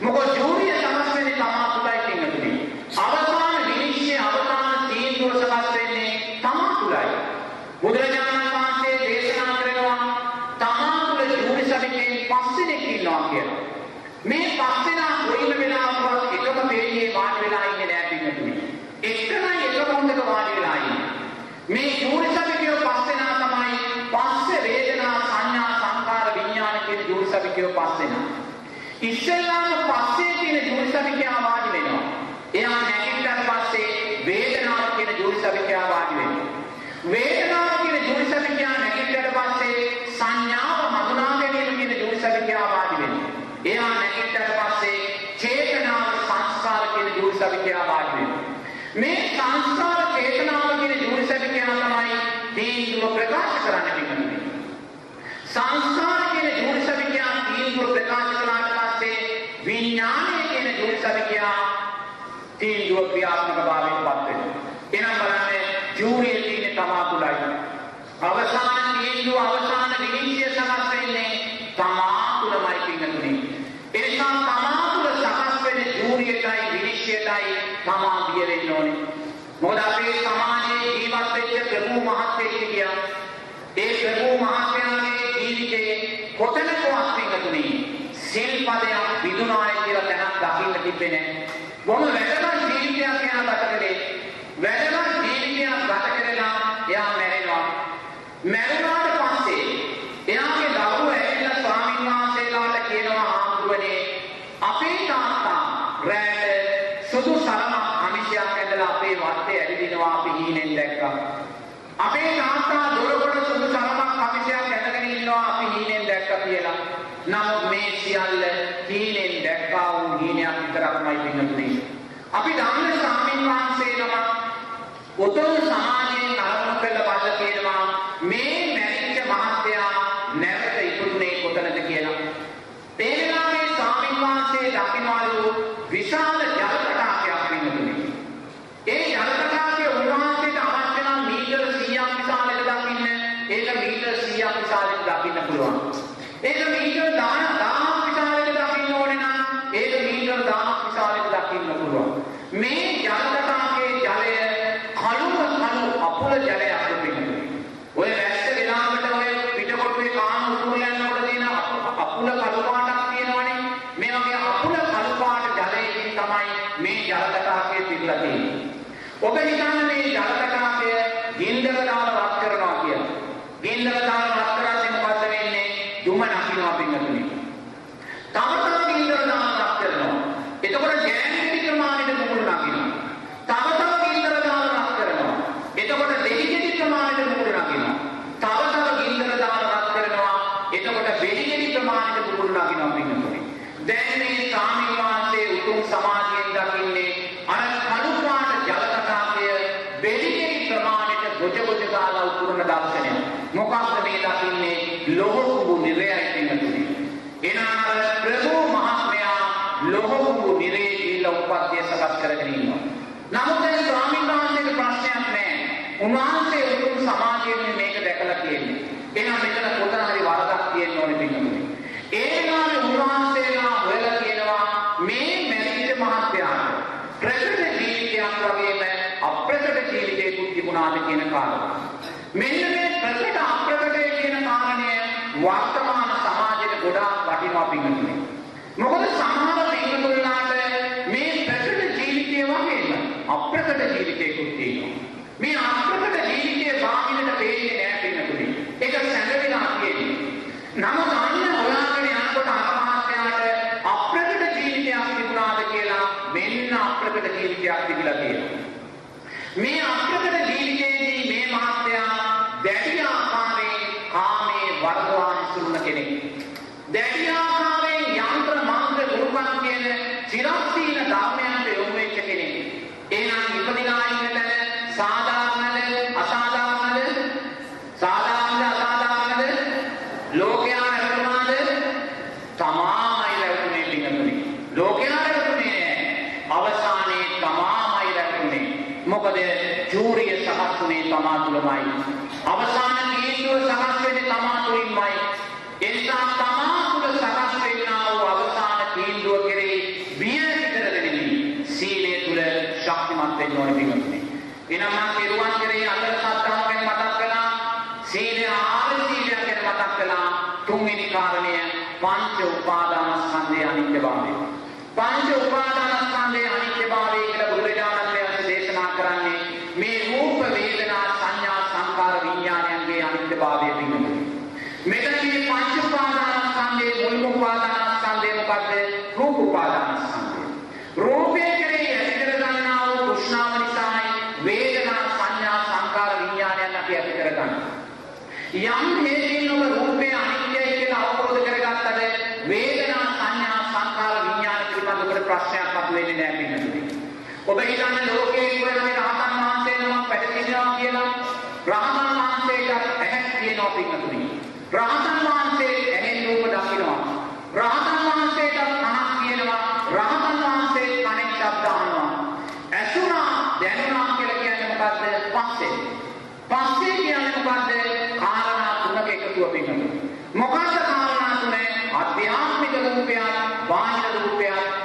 Não gosto de ಸಂಸಾರಕ್ಕೆ ಜೋಡಿಸ तीन प्रकाशकला प्रकाश से विज्ञान के ने जोड़ सब किया? तीन जो क्रियात्मक भावित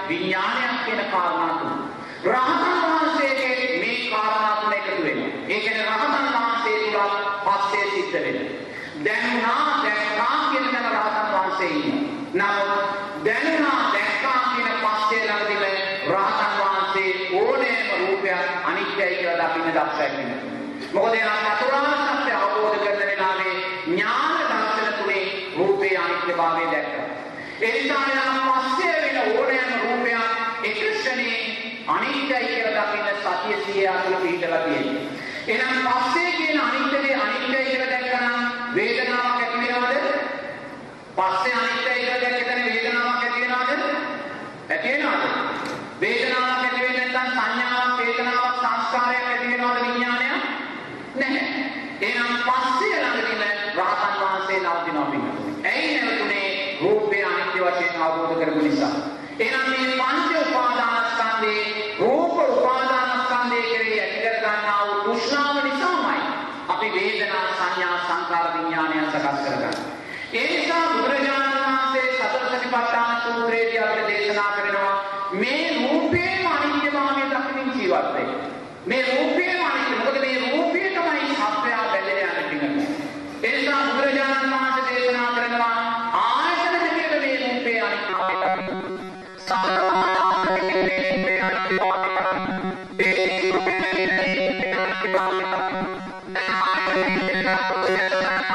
විඥානයක් කියන කාරණා තුන. රහතන් වහන්සේගේ මේ කාරණා තුන එකතු වෙනවා. ඒ කියන්නේ රහතන් වහන්සේ තුල පස්සේ සිද්ධ වෙනවා. දැන්නා දැක්කා කියන තැන රහතන් වහන්සේ ඉන්නවා. නමුත් දැන්නා දැක්කා කියන පස්සේ ළඟදී රහතන් වහන්සේ ඕනෑම රූපයක් අනිත්‍යයි කියලා දකින්න දක්ෂයි. ඒ ආදී පිළිදලා තියෙන්නේ. එහෙනම් පස්සේ කියන අනිත්‍යයේ අනිත්‍යය කියලා දැක්කනම් වේදනාවක් ඇති වෙනවද? පස්සේ අනිත්‍යය කියලා දැක්කම වේදනාවක් ඇති වෙනවද? ඇති වෙනවද? වේදනාවක් ඇති වෙන්නේ නැත්නම් සංඥාවක්, වේදනාවක්, සංස්කාරයක් ඇති වෙනවද විඥානයක්? නැහැ. එහෙනම් පස්සේ ළඟදීම රහතන්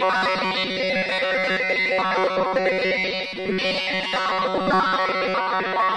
Bye. Thank you.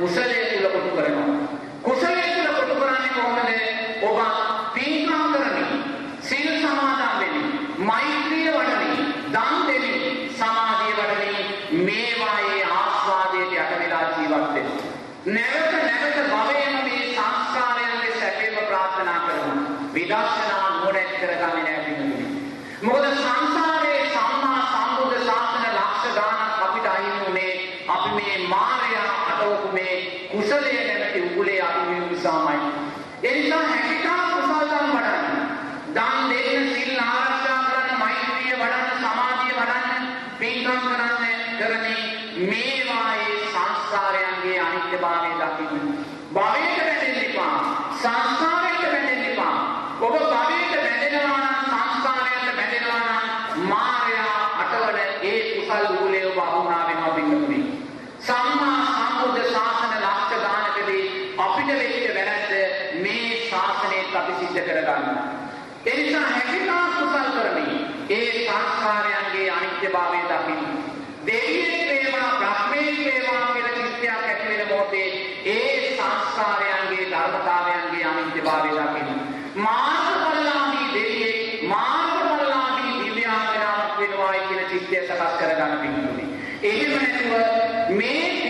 කුසලයේ තුල කොටු කරනවා. කුසලයේ තුල කොටු කරන්නේ කොහොමද? ඔබ පීඨා කරමින් සීල් සමාදන් වෙමින් මෛත්‍රිය එහෙම නැතුව මේ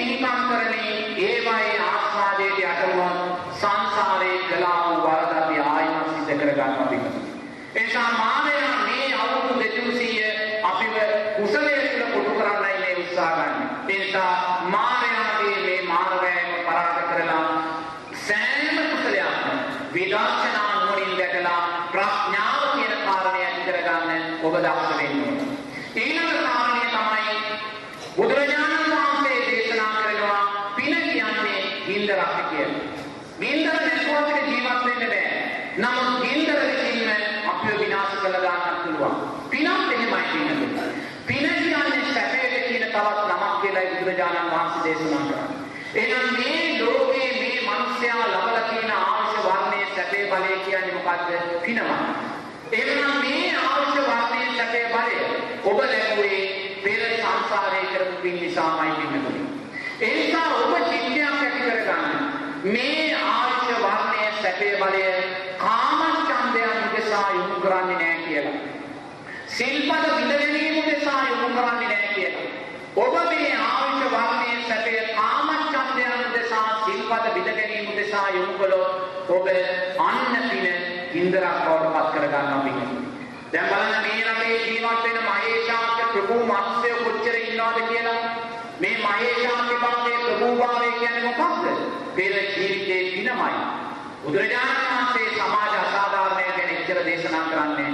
नाम कराने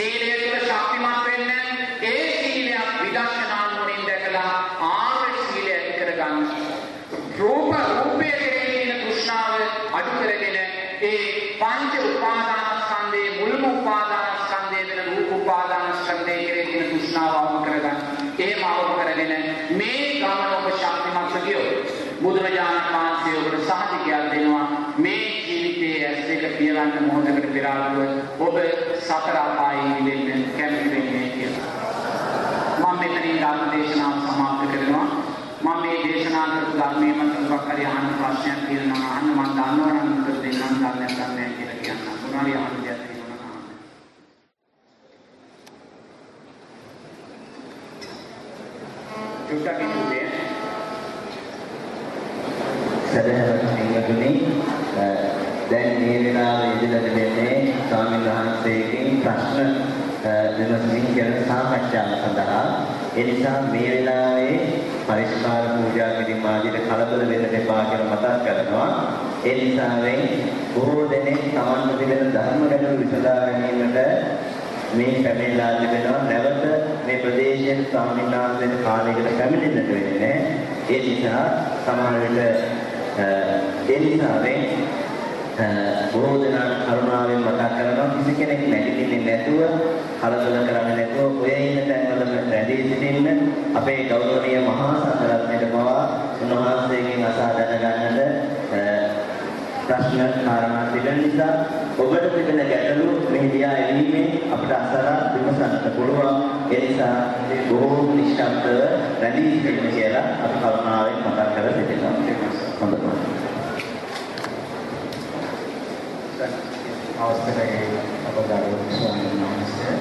Stay there. ඔබ සතර අපායේ ඉඳෙන්න කැමති වෙන්නේ කියලා. මම මෙතනින් ධර්ම දේශනාව සමාප්ත කරනවා. මම මේ දේශනා කරපු ධර්මයේ මත මොකක් හරි අහන්න ප්‍රශ්නයක් තියෙනවා අහන්න මම දන්නවා නම් උත්තර දෙන්නම් ධර්මයක් දන්නේ කියලා කියන්න. මොනවාරි අහන්න ඒ නිසා මේ වෙලාවේ පරිස්කාර පූජා කිරීම ආදියට කලබල වෙන්න එපා කියලා මතක් කරනවා. ඒ නිසාවෙන් බොහෝ දෙනෙක් Taman පිළිබඳ ධර්ම ගැටළු විසඳා ගැනීමට මේ පැමිණලා තිබෙනවා. නැවත මේ ප්‍රදේශයේ ස්වාමීන් වහන්සේ කාලයකට පැමිණෙන්නට වෙන්නේ ඒ නිසා සමහර විට ඒ නිසාවෙන් බොහෝ දෙනාට කරුණාවෙන් මතක් කරනවා. කිසි කෙනෙක් නැගිටින්නේ නැතුව කලබල කරන්නේ නැතුව ඔය ඉන්න තැන්වල රැඳී සිටින්න අපේ ගෞරවනීය මහා සංඝරත්නයට පවා උන්වහන්සේගෙන් අසා දැනගන්නට ප්‍රශ්න කාරණා තිබෙන නිසා ඔබට තිබෙන ගැටලු මෙහිදී එළීමේ අපිට අසලා විමසන්න පුළුවන්. ඒ නිසා බොහෝ නිශ්ශබ්දව රැඳී සිටින්න කියලා අපි කරුණාවෙන් මතක් කර සිටිනවා. හොඳයි අවස්ථරයේ අපගාරු ස්වාමීන් වහන්සේ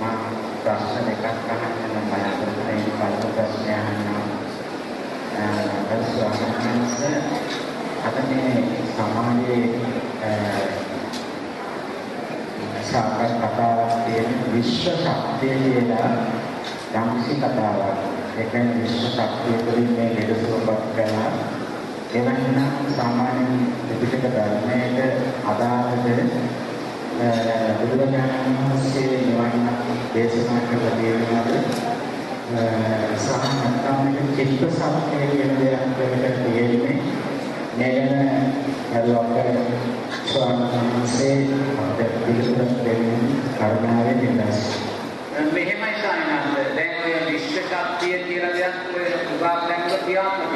මා ප්‍රශ්න දෙකක් අහන්න නම් බලාපොරොත්තු වෙන පළමු ප්‍රශ්නය අහනවා ස්වාමීන් වහන්සේ අද මේ සමාජයේ සාකච්ඡා කතාවක් තියෙන විශ්ව ශක්තිය කියලා යම්කිසි කතාවක් ඒ කියන්නේ විශ්ව ශක්තිය තුළින් මේ ලෙඩසුවපත් කරනවා එවන්නම් සාමාන්‍ය ත්‍රිපිටක ධර්මයට අදාළද බුදුරජාණන් වහන්සේ නිවන් දේශනා කළ දේවනාද සහ නැත්නම් මේක චිත්ත සත්‍යය කියන දෙයක් වෙකට තියෙන්නේ. මේකන හරියට ස්වාමීන් වහන්සේ අපිට පිළිතුරක් දෙන්න කරුණාවෙන් ඉල්ලා මෙහෙමයි සායනන්ද දැන් ඔය විශ්ව ශක්තිය කියලා දෙයක් ඔය උගාක් දැන්ව ක්‍රියාත්මක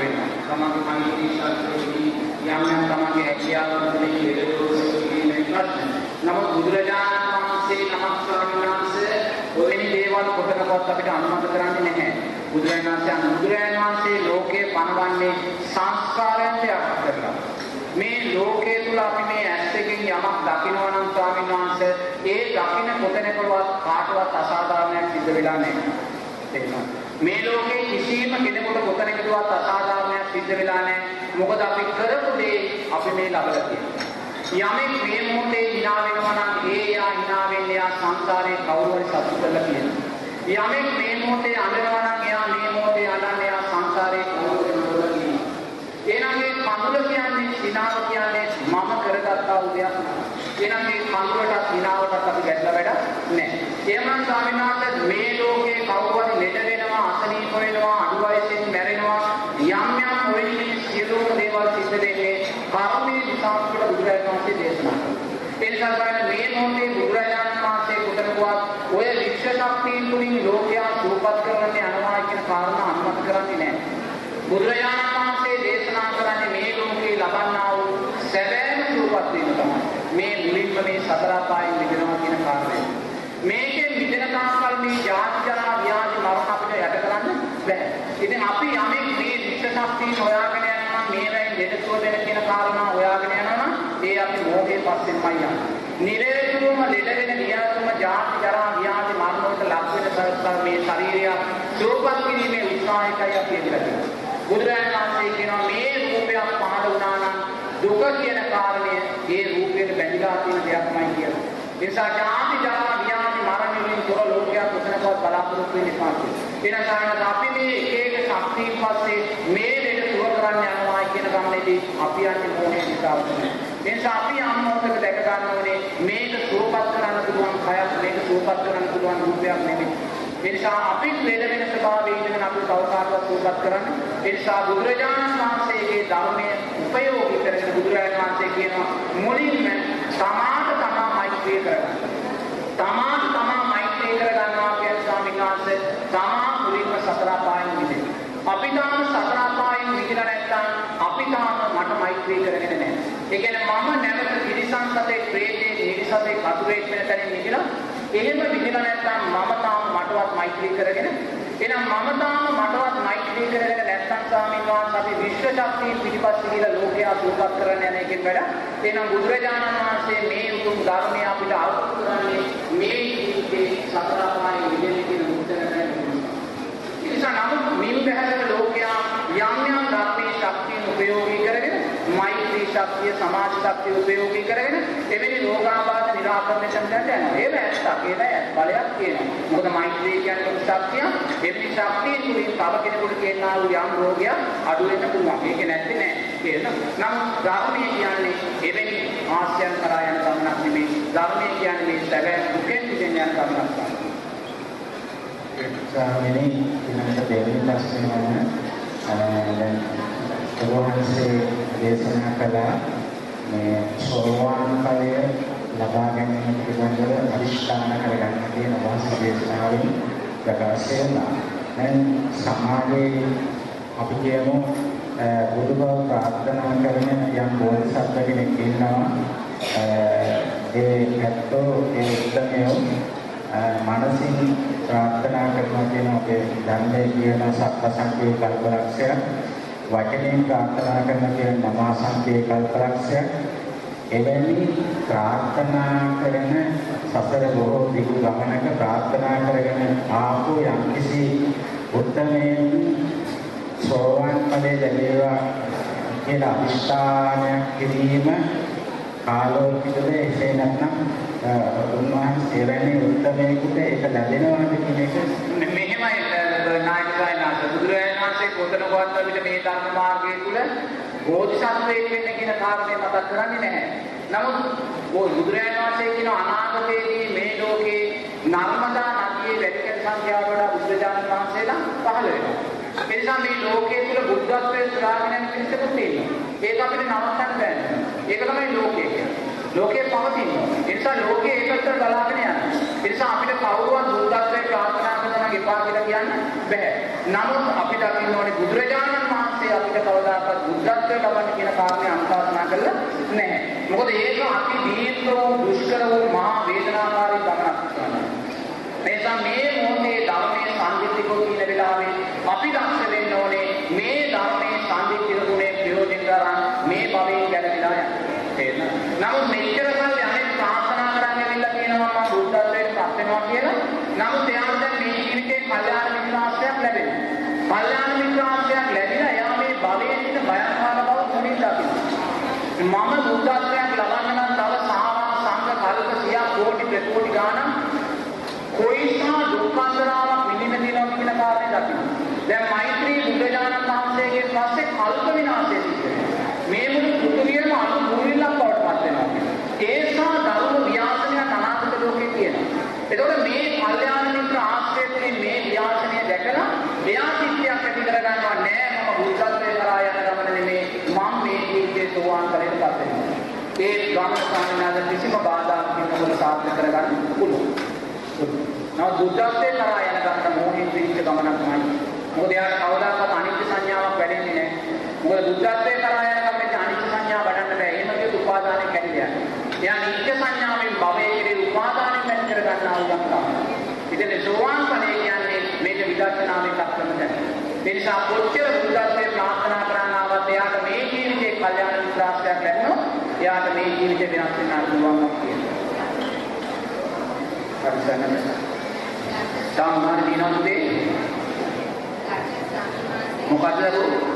වෙනවා. තමන්ගේ මනසේ ශක්තිය යම් යම් තමන්ගේ හැකියාවන් තුළින් ඉලෙක්ට්‍රෝනික ප්‍රශ්න. නමුත් බුදුරජාණන් වහන්සේ නමක් ස්වාමීන් වහන්සේ ඔවැනි දේවල් කොතනකවත් අපිට අනුමත කරන්නේ නැහැ. බුදුරජාණන් වහන්සේ බුදුරජාණන් වහන්සේ ලෝකේ පනවන්නේ සංස්කාරයන් දෙයක් කරලා. මේ ලෝකයේ තුල අපි මේ ඇස් දෙකෙන් යමක් දකිනවා නම් ස්වාමීන් වහන්සේ ඒ දකින කොතැනකවත් කාටවත් අසාධාරණයක් සිද්ධ වෙලා නැහැ. තේරුණා? මේ ලෝකේ කිසිම කෙනෙකුට කොතැනකවත් අසාධාරණයක් සිද්ධ වෙලා නැහැ. මොකද අපි කරපු දේ අපි මේ ලබලා තියෙනවා. යමෙක් මේ මොහොතේ hina වෙනවා නම් ඒ යා hina වෙන්නේ යා සංසාරේ කවුරු හරි සතුට කරලා කියනවා. යමෙක් මේ මොහොතේ අඬනවා නම් එයා මේ මොහොතේ අඬන්නේ යා සංසාරේ කවුරු හරි නොදලා කියනවා. එහෙනම් මේ කඳුල කියන්නේ සිනාව කියන්නේ මම කරගත්තා වූ දෙයක් නෙවෙයි. එහෙනම් මේ කඳුලට සිනාවටත් අපි ගැටලා වැඩ නැහැ. එහෙනම් ස්වාමීන් වහන්සේ මේ ලෝකේ කවුරු හරි ලෙඩ වෙනවා, අසනීප වෙනවා, අඩු වයසෙන් මැරෙනවා යම් යම් ඔය සියලුම දේවල් සිද්ධ වෙන්නේ කර්මයේ නිසා කියලා බුදුරජාණන් වහන්සේ දේශනා කළා. ඒ නිසා බලන්න මේ මොහොතේ බුදුරජාණන් වහන්සේ කොතනකවත් ඔය විශ්ව ශක්තියින් තුලින් ලෝකයා සූපත් කරන්න යනවා කියන කාරණා අනුමත කරන්නේ නැහැ. බුදුරජාණන් වහන්සේ දේශනා කරන්නේ මේ ලෝකේ ලබන්නා වූ සැබෑම සූපත් වීම තමයි. මේ මුලින්ම මේ සතර අපායන් මිදෙනවා කියන කාරණය. මේකෙන් මිදෙන තාක්කල් මේ ජාති ජරා ව්‍යාධි මරණ අපිට යට කරන්න බැහැ. ඉතින් අපි යමෙක් මේ විශ්ව ශක්තිය හොයාගෙන යනවා මේවෙන් දෙදසුව දෙන කියන කාරණා හොයාගෙන යනවා ඒ අපි මොහේ පස්සෙන්මයි යන්නේ. නිරේතුරුම ලෙඩ වෙන වියාතුම ජාති ජරා ව්‍යාධි මරණ වලට ලක් වෙන සංස්කාර මේ ශරීරය සූපත් කිරීමේ උත්සාහයකයි අපි ඉඳලා බුදුරජාණන් වහන්සේ කියනවා මේ රූපයක් පහළ වුණා නම් දුක කියන කාරණය ඒ රූපයට බැඳලා තියෙන දෙයක්මයි කියලා. ඒ නිසා ජාති ජරා ව්‍යාධි මරණ වලින් තොර ලෝකයක් කොතනකවත් බලාපොරොත්තු වෙන්නේ නැහැ. එනසාරණ අපි මේ එක එක ශක්තියින් පස්සේ මේ දෙක සුව කරන්න යනවා කියන ගමනේ වහන්සේගේ අපි යන්නේ මොහේ නිසා තමයි. ඒ නිසා අපි යම් මොහොතක දැක ගන්න ඕනේ මේක සුවපත් කරන්න පුළුවන් කයක් මේක සුවපත් කරන්න පුළුවන් රූපයක් නෙමෙයි. ඒ නිසා අපි ලෙඩ වෙන ස්වභාවයේ ඉඳගෙන අපි කවකාරවත් සුවපත් කරන්න. ඒ නිසා බුදුරජාණන් වහන්සේගේ ධර්මය උපයෝගී කරගෙන බුදුරජාණන් වහන්සේ කියනවා මුලින්ම තමාට තමා මෛත්‍රිය කරගන්න. තමාට තමා මෛත්‍රිය කරගන්නවා කියන ස්වාමීන් වහන්සේ තමා මුලින්ම සතර පායෙන් මිදෙන්න. අපි තාම සතර පායෙන් මිදලා නැත්නම් අපි තාම මට මෛත්‍රී කරගෙන නැහැ. ඒ කියන්නේ මම නැවත තිරිසන් සතේ ප්‍රේතේ නිරිසතේ කතුරේක් වෙන තැනින් මිදලා එහෙම මිදලා නැත්නම් මම තාම මටවත් මෛත්‍රී කරගෙන එහෙනම් මම තාම මටවත් මෛත්‍රී කරගෙන නැත්නම් ස්වාමීන් වහන්සේ අපි විශ්ව ශක්තිය පිටිපස්සේ ගිහලා ලෝකයා සූපත් කරන්න යන එකෙන් වැඩ එහෙනම් බුදුරජාණන් වහන්සේ මේ උතුම් ධර්මය අපිට අවබෝධ කරන්නේ මේ ජීවිතේ සතර පායේ විදෙන්න කියන උත්තර නැහැ. නිසා නමුත් මින් බහැරට ලෝකයා යම් යම් ධර්මයේ ශක්තිය උපයෝගී කරගෙන මෛත්‍රී ශක්තිය සමාධි ශක්තිය උපයෝගී කරගෙන එවැනි රෝගාබාධ निराකරණය කරන්නට යනවා. ඒක ඇත්තක්. ඒක බලයක් තියෙනවා. මොකද මෛත්‍රී කියන්නේ ශක්තිය. එවැනි ශක්තිය තුලින් තව කෙනෙකුට කියනා වූ යම් රෝගයක් අඩු වෙන්න පුළුවන්. ඒක නැත්තේ නෑ. කියන. නමුත් ධර්මයේ කියන්නේ එවැනි ආශ්‍රයන් කරා යන ගමනක් නෙමෙයි. ධර්මයේ කියන්නේ මේ සැබෑ දුකෙන් මිදෙන්න යන ගමනක් තමයි. ස්වාමීනි ඊළඟට දෙවෙනි ප්‍රශ්නේ වන දැන් ඔබවහන්සේ දේශනා කළා මේ සෝවාන් ඵලය ලබා ගැනීම පිළිබඳව අදිෂ්ඨාන කරගන්න තියෙන වාස්තු දේශනාවෙන් ප්‍රකාශ වෙනවා. දැන් සමාජයේ අපි කියමු බුදුබව ප්‍රාර්ථනා කරන යම් බෝධිසත්ව කෙනෙක් ඉන්නවා. ඒ ඇත්තෝ ඒ උත්තරයෝ මනසින් ප්‍රාර්ථනා කරනවා කියන ඔබේ ධර්මයේ කියන සත්පසංකේ කල්පලක්ෂය වචනෙන් ප්‍රාර්ථනා කරන කියන නමාසංකේ කල්පලක්ෂය එවැනි ප්‍රාර්ථනා කරන සසර බොහෝ දිගු ගමනක ප්‍රාර්ථනා කරගෙන ආපු යම්කිසි උත්තමයෙන් සෝවාන් ඵලයේ ලැබේවා කියලා අදිෂ්ඨානයක් කිරීම කාලෝචිතද? එසේ නැත්නම් උන්වහන්සේ එවැනි උත්තරයකට ඒක ලැබෙනවද කියන එක? මෙහෙමයි නායක සයනාස බුදුරජාණන් වහන්සේ කොතනකවත් අපිට මේ ධර්ම මාර්ගය තුල බෝධිසත්වයෙක් වෙන්න කියන කාරණේ මතක් කරන්නේ නැහැ. නමුත් ඔය බුදුරජාණන් වහන්සේ කියන අනාගතයේදී මේ ලෝකේ නර්මදා නදියේ වැඩි කල සංඛ්‍යාව වඩා බුදුරජාණන් වහන්සේලා පහළ වෙනවා. ඒ නිසා මේ ලෝකයේ තුල බුද්ධත්වයේ සුරාගෙන යන මිනිස්සුත් ඉන්නවා. ඒක අපිට නවත්තන්න බෑ. ඒක තමයි ලෝකය කියන්නේ. ලෝකේ පවතිනවා. ඒ නිසා ලෝකේ ඒකට ගලාගෙන යනවා. ඒ නිසා අපිට කවුරුවත් බුද්ධත්වයේ ප්‍රාර්ථනා කරනවා නම් එපා කියලා කියන්න බෑ. නමුත් අපිට අකින්න ඕනේ බුදුරජාණන් වහන්සේ අපිට කවදාකවත් බුද්ධත්වයට ලබන්න කියන කාරණේ අනුශාසනා කළා නැහැ. මොකද ඒක අති දීර්ඝ වූ දුෂ්කර වූ මහා වේදනාකාරී ගමනක් කරනවා. නිසා මේ මොහොතේ ධර්මයේ සම්දිත්තිකෝ කියන වෙලාවේ අපි දක්ෂ වෙන්න ඕනේ මේ ධර්මයේ සම්දිත්තික ගුණේ ප්‍රයෝජන කරන් මේ භවයෙන් ගැලවිලා යන්න. තේරෙනවද? නමුත් මෙච්චර කල් යමෙක් ප්‍රාර්ථනා කරන්න ඇවිල්ලා කියනවා මම බුද්ධත්වයට පත් වෙනවා කියලා. නමුත් එයාට දැන් මේ ජීවිතේ කල්යාණ මිත්‍රාශ්‍රයක් ලැබෙනවා. කල්යාණ මිත්‍රාශ්‍රයක් ලැබිලා එයා මේ භවයේ තියෙන භයානක බව මුලින් දකිනවා. මම බුද්ධත්වයක් ලබන්න නම් තව සාවා සංඝ කල්ප සියක් කෝටි ප්‍රකෝටි ගාණක් කොයිසා දුක්ඛන්දරාවක් විඳින්න තියෙනවා කියන කාරණේ දකින්න. දැන් මෛත්‍රී බුදුජානක මහන්සේගේ පස්සේ කල්ප විනාශය සිද්ධ වෙනවා. මේ මුළු පෘථිවියම අනු මුලින්ලක් බවට පත් වෙනවා. ඒසා ධර්ම ව්‍යාසනය අනාගත ලෝකේ තියෙනවා. එතකොට මේ කල්යාණ මිත්‍ර ආශ්‍රයයෙන් මේ ව්‍යාසනය දැකලා එයා සිත්යක් ඇති කරගන්නවා නෑ මම බුද්ධත්වයේ කරා යන ගමන නෙමේ මම මේ ජීවිතේ සෝවාන් කරේට පත් වෙනවා. ඒ ගමන සාමනාද කිසිම බාධාකින් ඔබ සාර්ථක කරගන්න පුළුවන්. නව බුද්ධත්වයේ කරා යන ගමන මොහොතින් පිළිච්ච ගමනක්මයි. මොකද එයාට කවදාකවත් අනිත්‍ය සංඥාවක් වැඩෙන්නේ නැහැ. මොකද බුද්ධත්වයේ කරා යන ගමනේ අනිත්‍ය සංඥාව වඩන්න බෑ. එහෙම කියු උපාදානෙ කැඩිලා යනවා. එයා නිත්‍ය සංඥාවෙන් භවයේ කෙරේ උපාදානෙ පැති කර ගන්නා වූ ගමන. ඉතින් සෝවාන් ඵලය කියන්නේ මේක විදර්ශනාවෙන් දක්වන දැන. ඒ නිසා කොච්චර බුද්ධත්වයේ ප්‍රාර්ථනා කරන්නවත් එයාට මේ ජීවිතේ කල්යාණ මිත්‍රාශ්‍රයක් ලැබුණොත් එයාට මේ ජීවිතේ වෙනස් වෙන්න පුළුවන්කම තියෙනවා. හරිසන්නද? සාමාන්‍ය දිනවලදී මොකද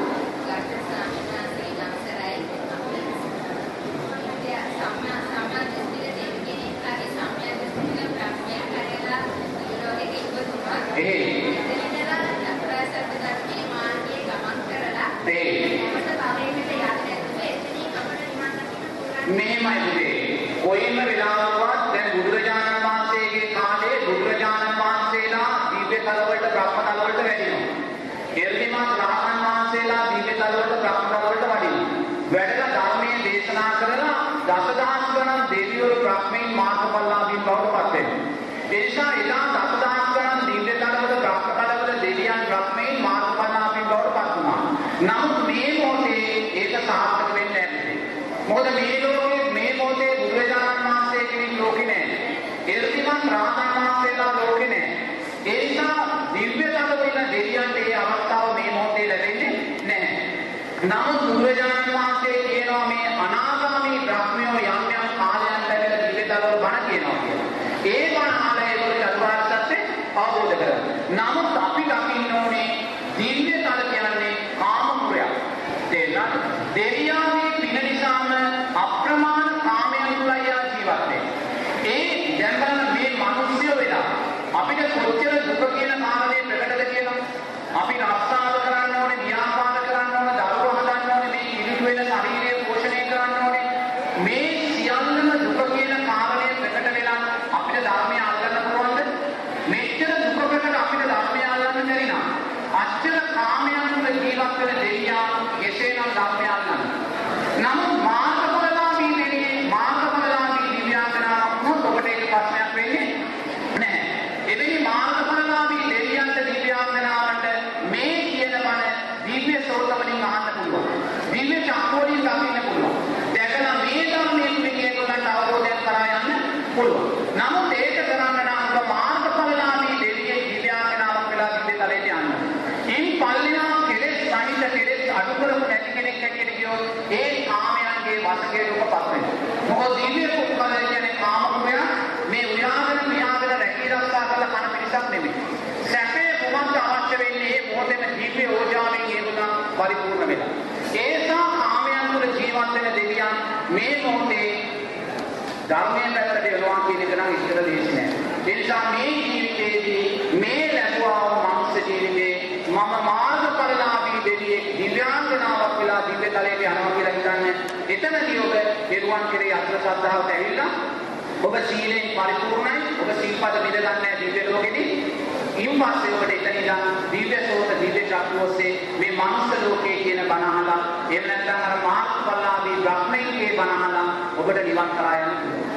ගිහිල්ලා දිව්‍ය සෝත දිව්‍ය චක්‍ර ඔස්සේ මේ මනුස්ස ලෝකේ කියන බණ අහලා එහෙම නැත්නම් අර මාර්ගඵලාදී බ්‍රහ්මයේ බණ අහලා ඔබට නිවන් කරා යන්න පුළුවන්.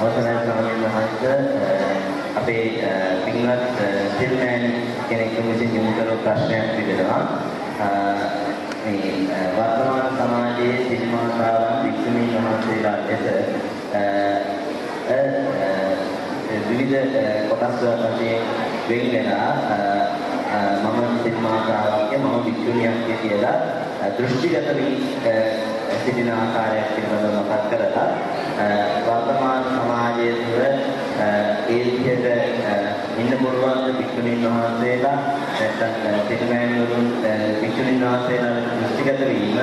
අවසරයි ස්වාමීන් වහන්සේ අපේ පින්වත් සිල්මෑන් කෙනෙක් විසින් යොමු කරන ප්‍රශ්නයක් තිබෙනවා. මේ වර්තමාන සමාජයේ සිල්මාතාවන් වික්ෂමී වහන්සේලා ලෙස විවිධ කොටස් වශයෙන් වෙන් වෙලා මම සින්මාකාරාවක්ය මම වික්ෂුණියක්ය කියලා දෘෂ්ටිගත වී සිටින ආකාරයක් පිළිබඳව මතක් කරලා වර්තමාන සමාජයේ තුර ඒ විදිහට ඉන්න පුළුවන් වික්ෂුණීන් වහන්සේලා නැත්නම් පිරිමැන්වරුන් වික්ෂුණීන් වහන්සේලා දෘෂ්ටිගත වීම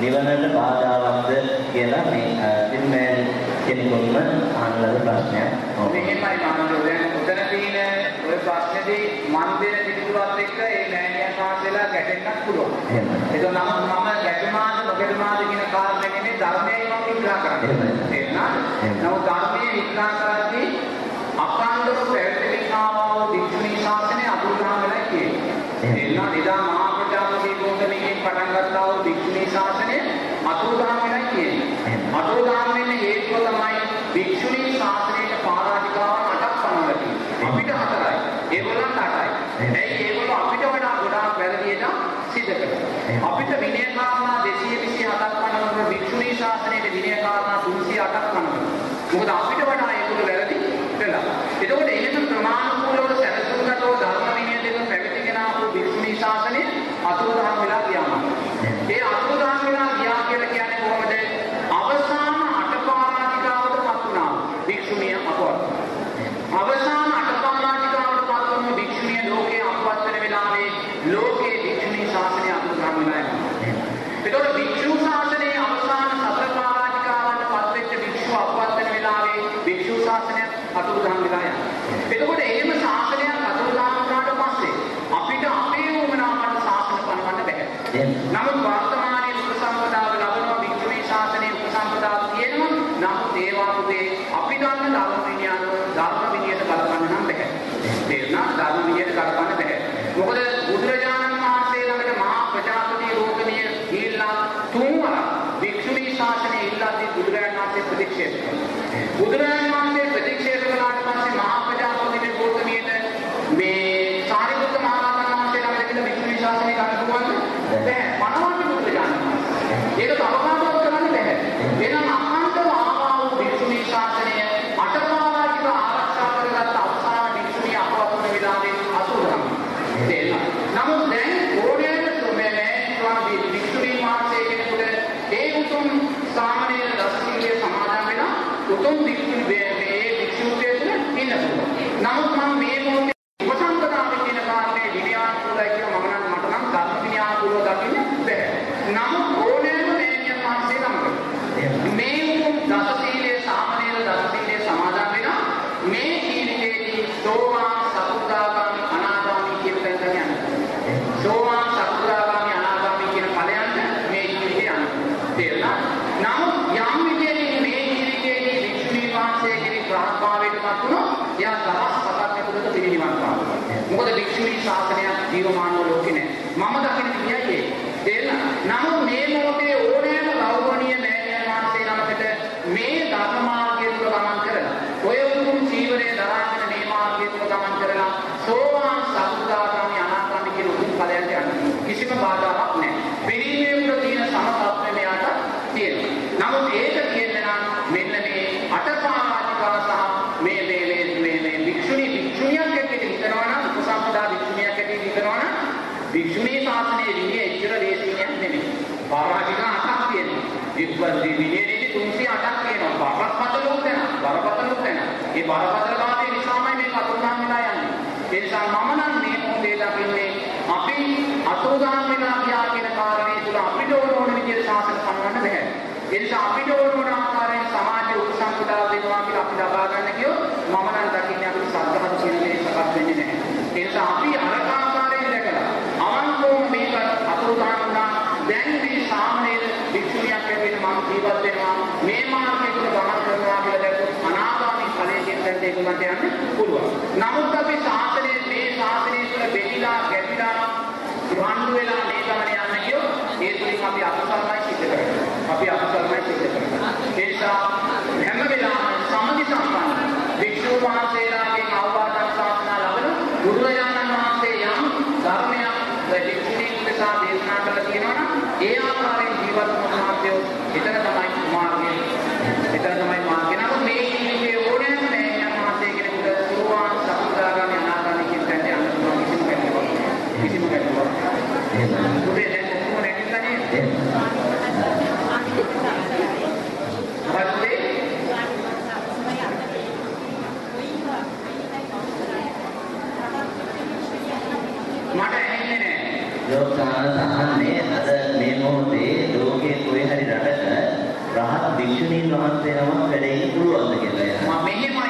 නිවනට බාධාවත්ද කියලා මේ පිරිමැන් කෙනෙකුම අහන ලද ප්‍රශ්නයක්. මෙහෙමයි මම අපේ මන්දිර පිටුවත් එක්ක ඒ මෑණියන් වහන්සේලා ගැටෙන්නත් පුළුවන්. එහෙම. ඒක නම් මම ගැටමාද නොගැටමාද කියන කාරණේ නෙමෙයි ධර්මයේ මම විග්‍රහ කරන්නේ. එහෙම. නමුත් ධර්මයේ විග්‍රහ කරද්දී අඛණ්ඩව පැවැත්වෙනවා දිට්ඨි ශාසනය අනුගාමනය කියන්නේ. එහෙම. නිදා මහා ප්‍රජාපති කෝණයෙන් පටන් ගන්නා වූ දිට්ඨි ශාසනය රහත් භික්ෂුණීන් වහන්සේ නමක් වැඩ ඉන්න පුළුවන්ද කියලා යනවා. මම මෙහෙමයි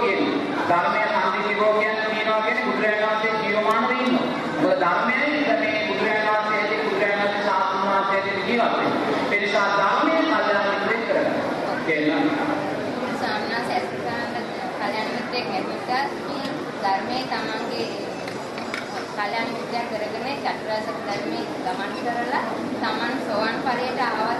කියන ධර්මය සම්දිස්සිකෝ කියන්නේ තියනවා කියන්නේ බුදුරජාණන් වහන්සේ ජීවමානව ඉන්නවා. මොකද ධර්මයයි මේ බුදුරජාණන් වහන්සේගේ බුදුරජාණන් වහන්සේ සාස්තුන් වහන්සේට ජීවත් වෙනවා. ඒ නිසා ධර්මයේ කල්යාණ මිත්‍රෙක් කරගන්න. කියලා සම්මාස ඇස්කාන්ත කල්යාණ මිත්‍රෙක් ඇවිත්ලා මේ ධර්මයේ තමන්ගේ කල්‍යාණ මිත්‍යා කරගෙන චතුරාර්ය සත්‍ය ධර්මයේ ගමන් කරලා තමන් සෝවන් ඵලයට ආවත්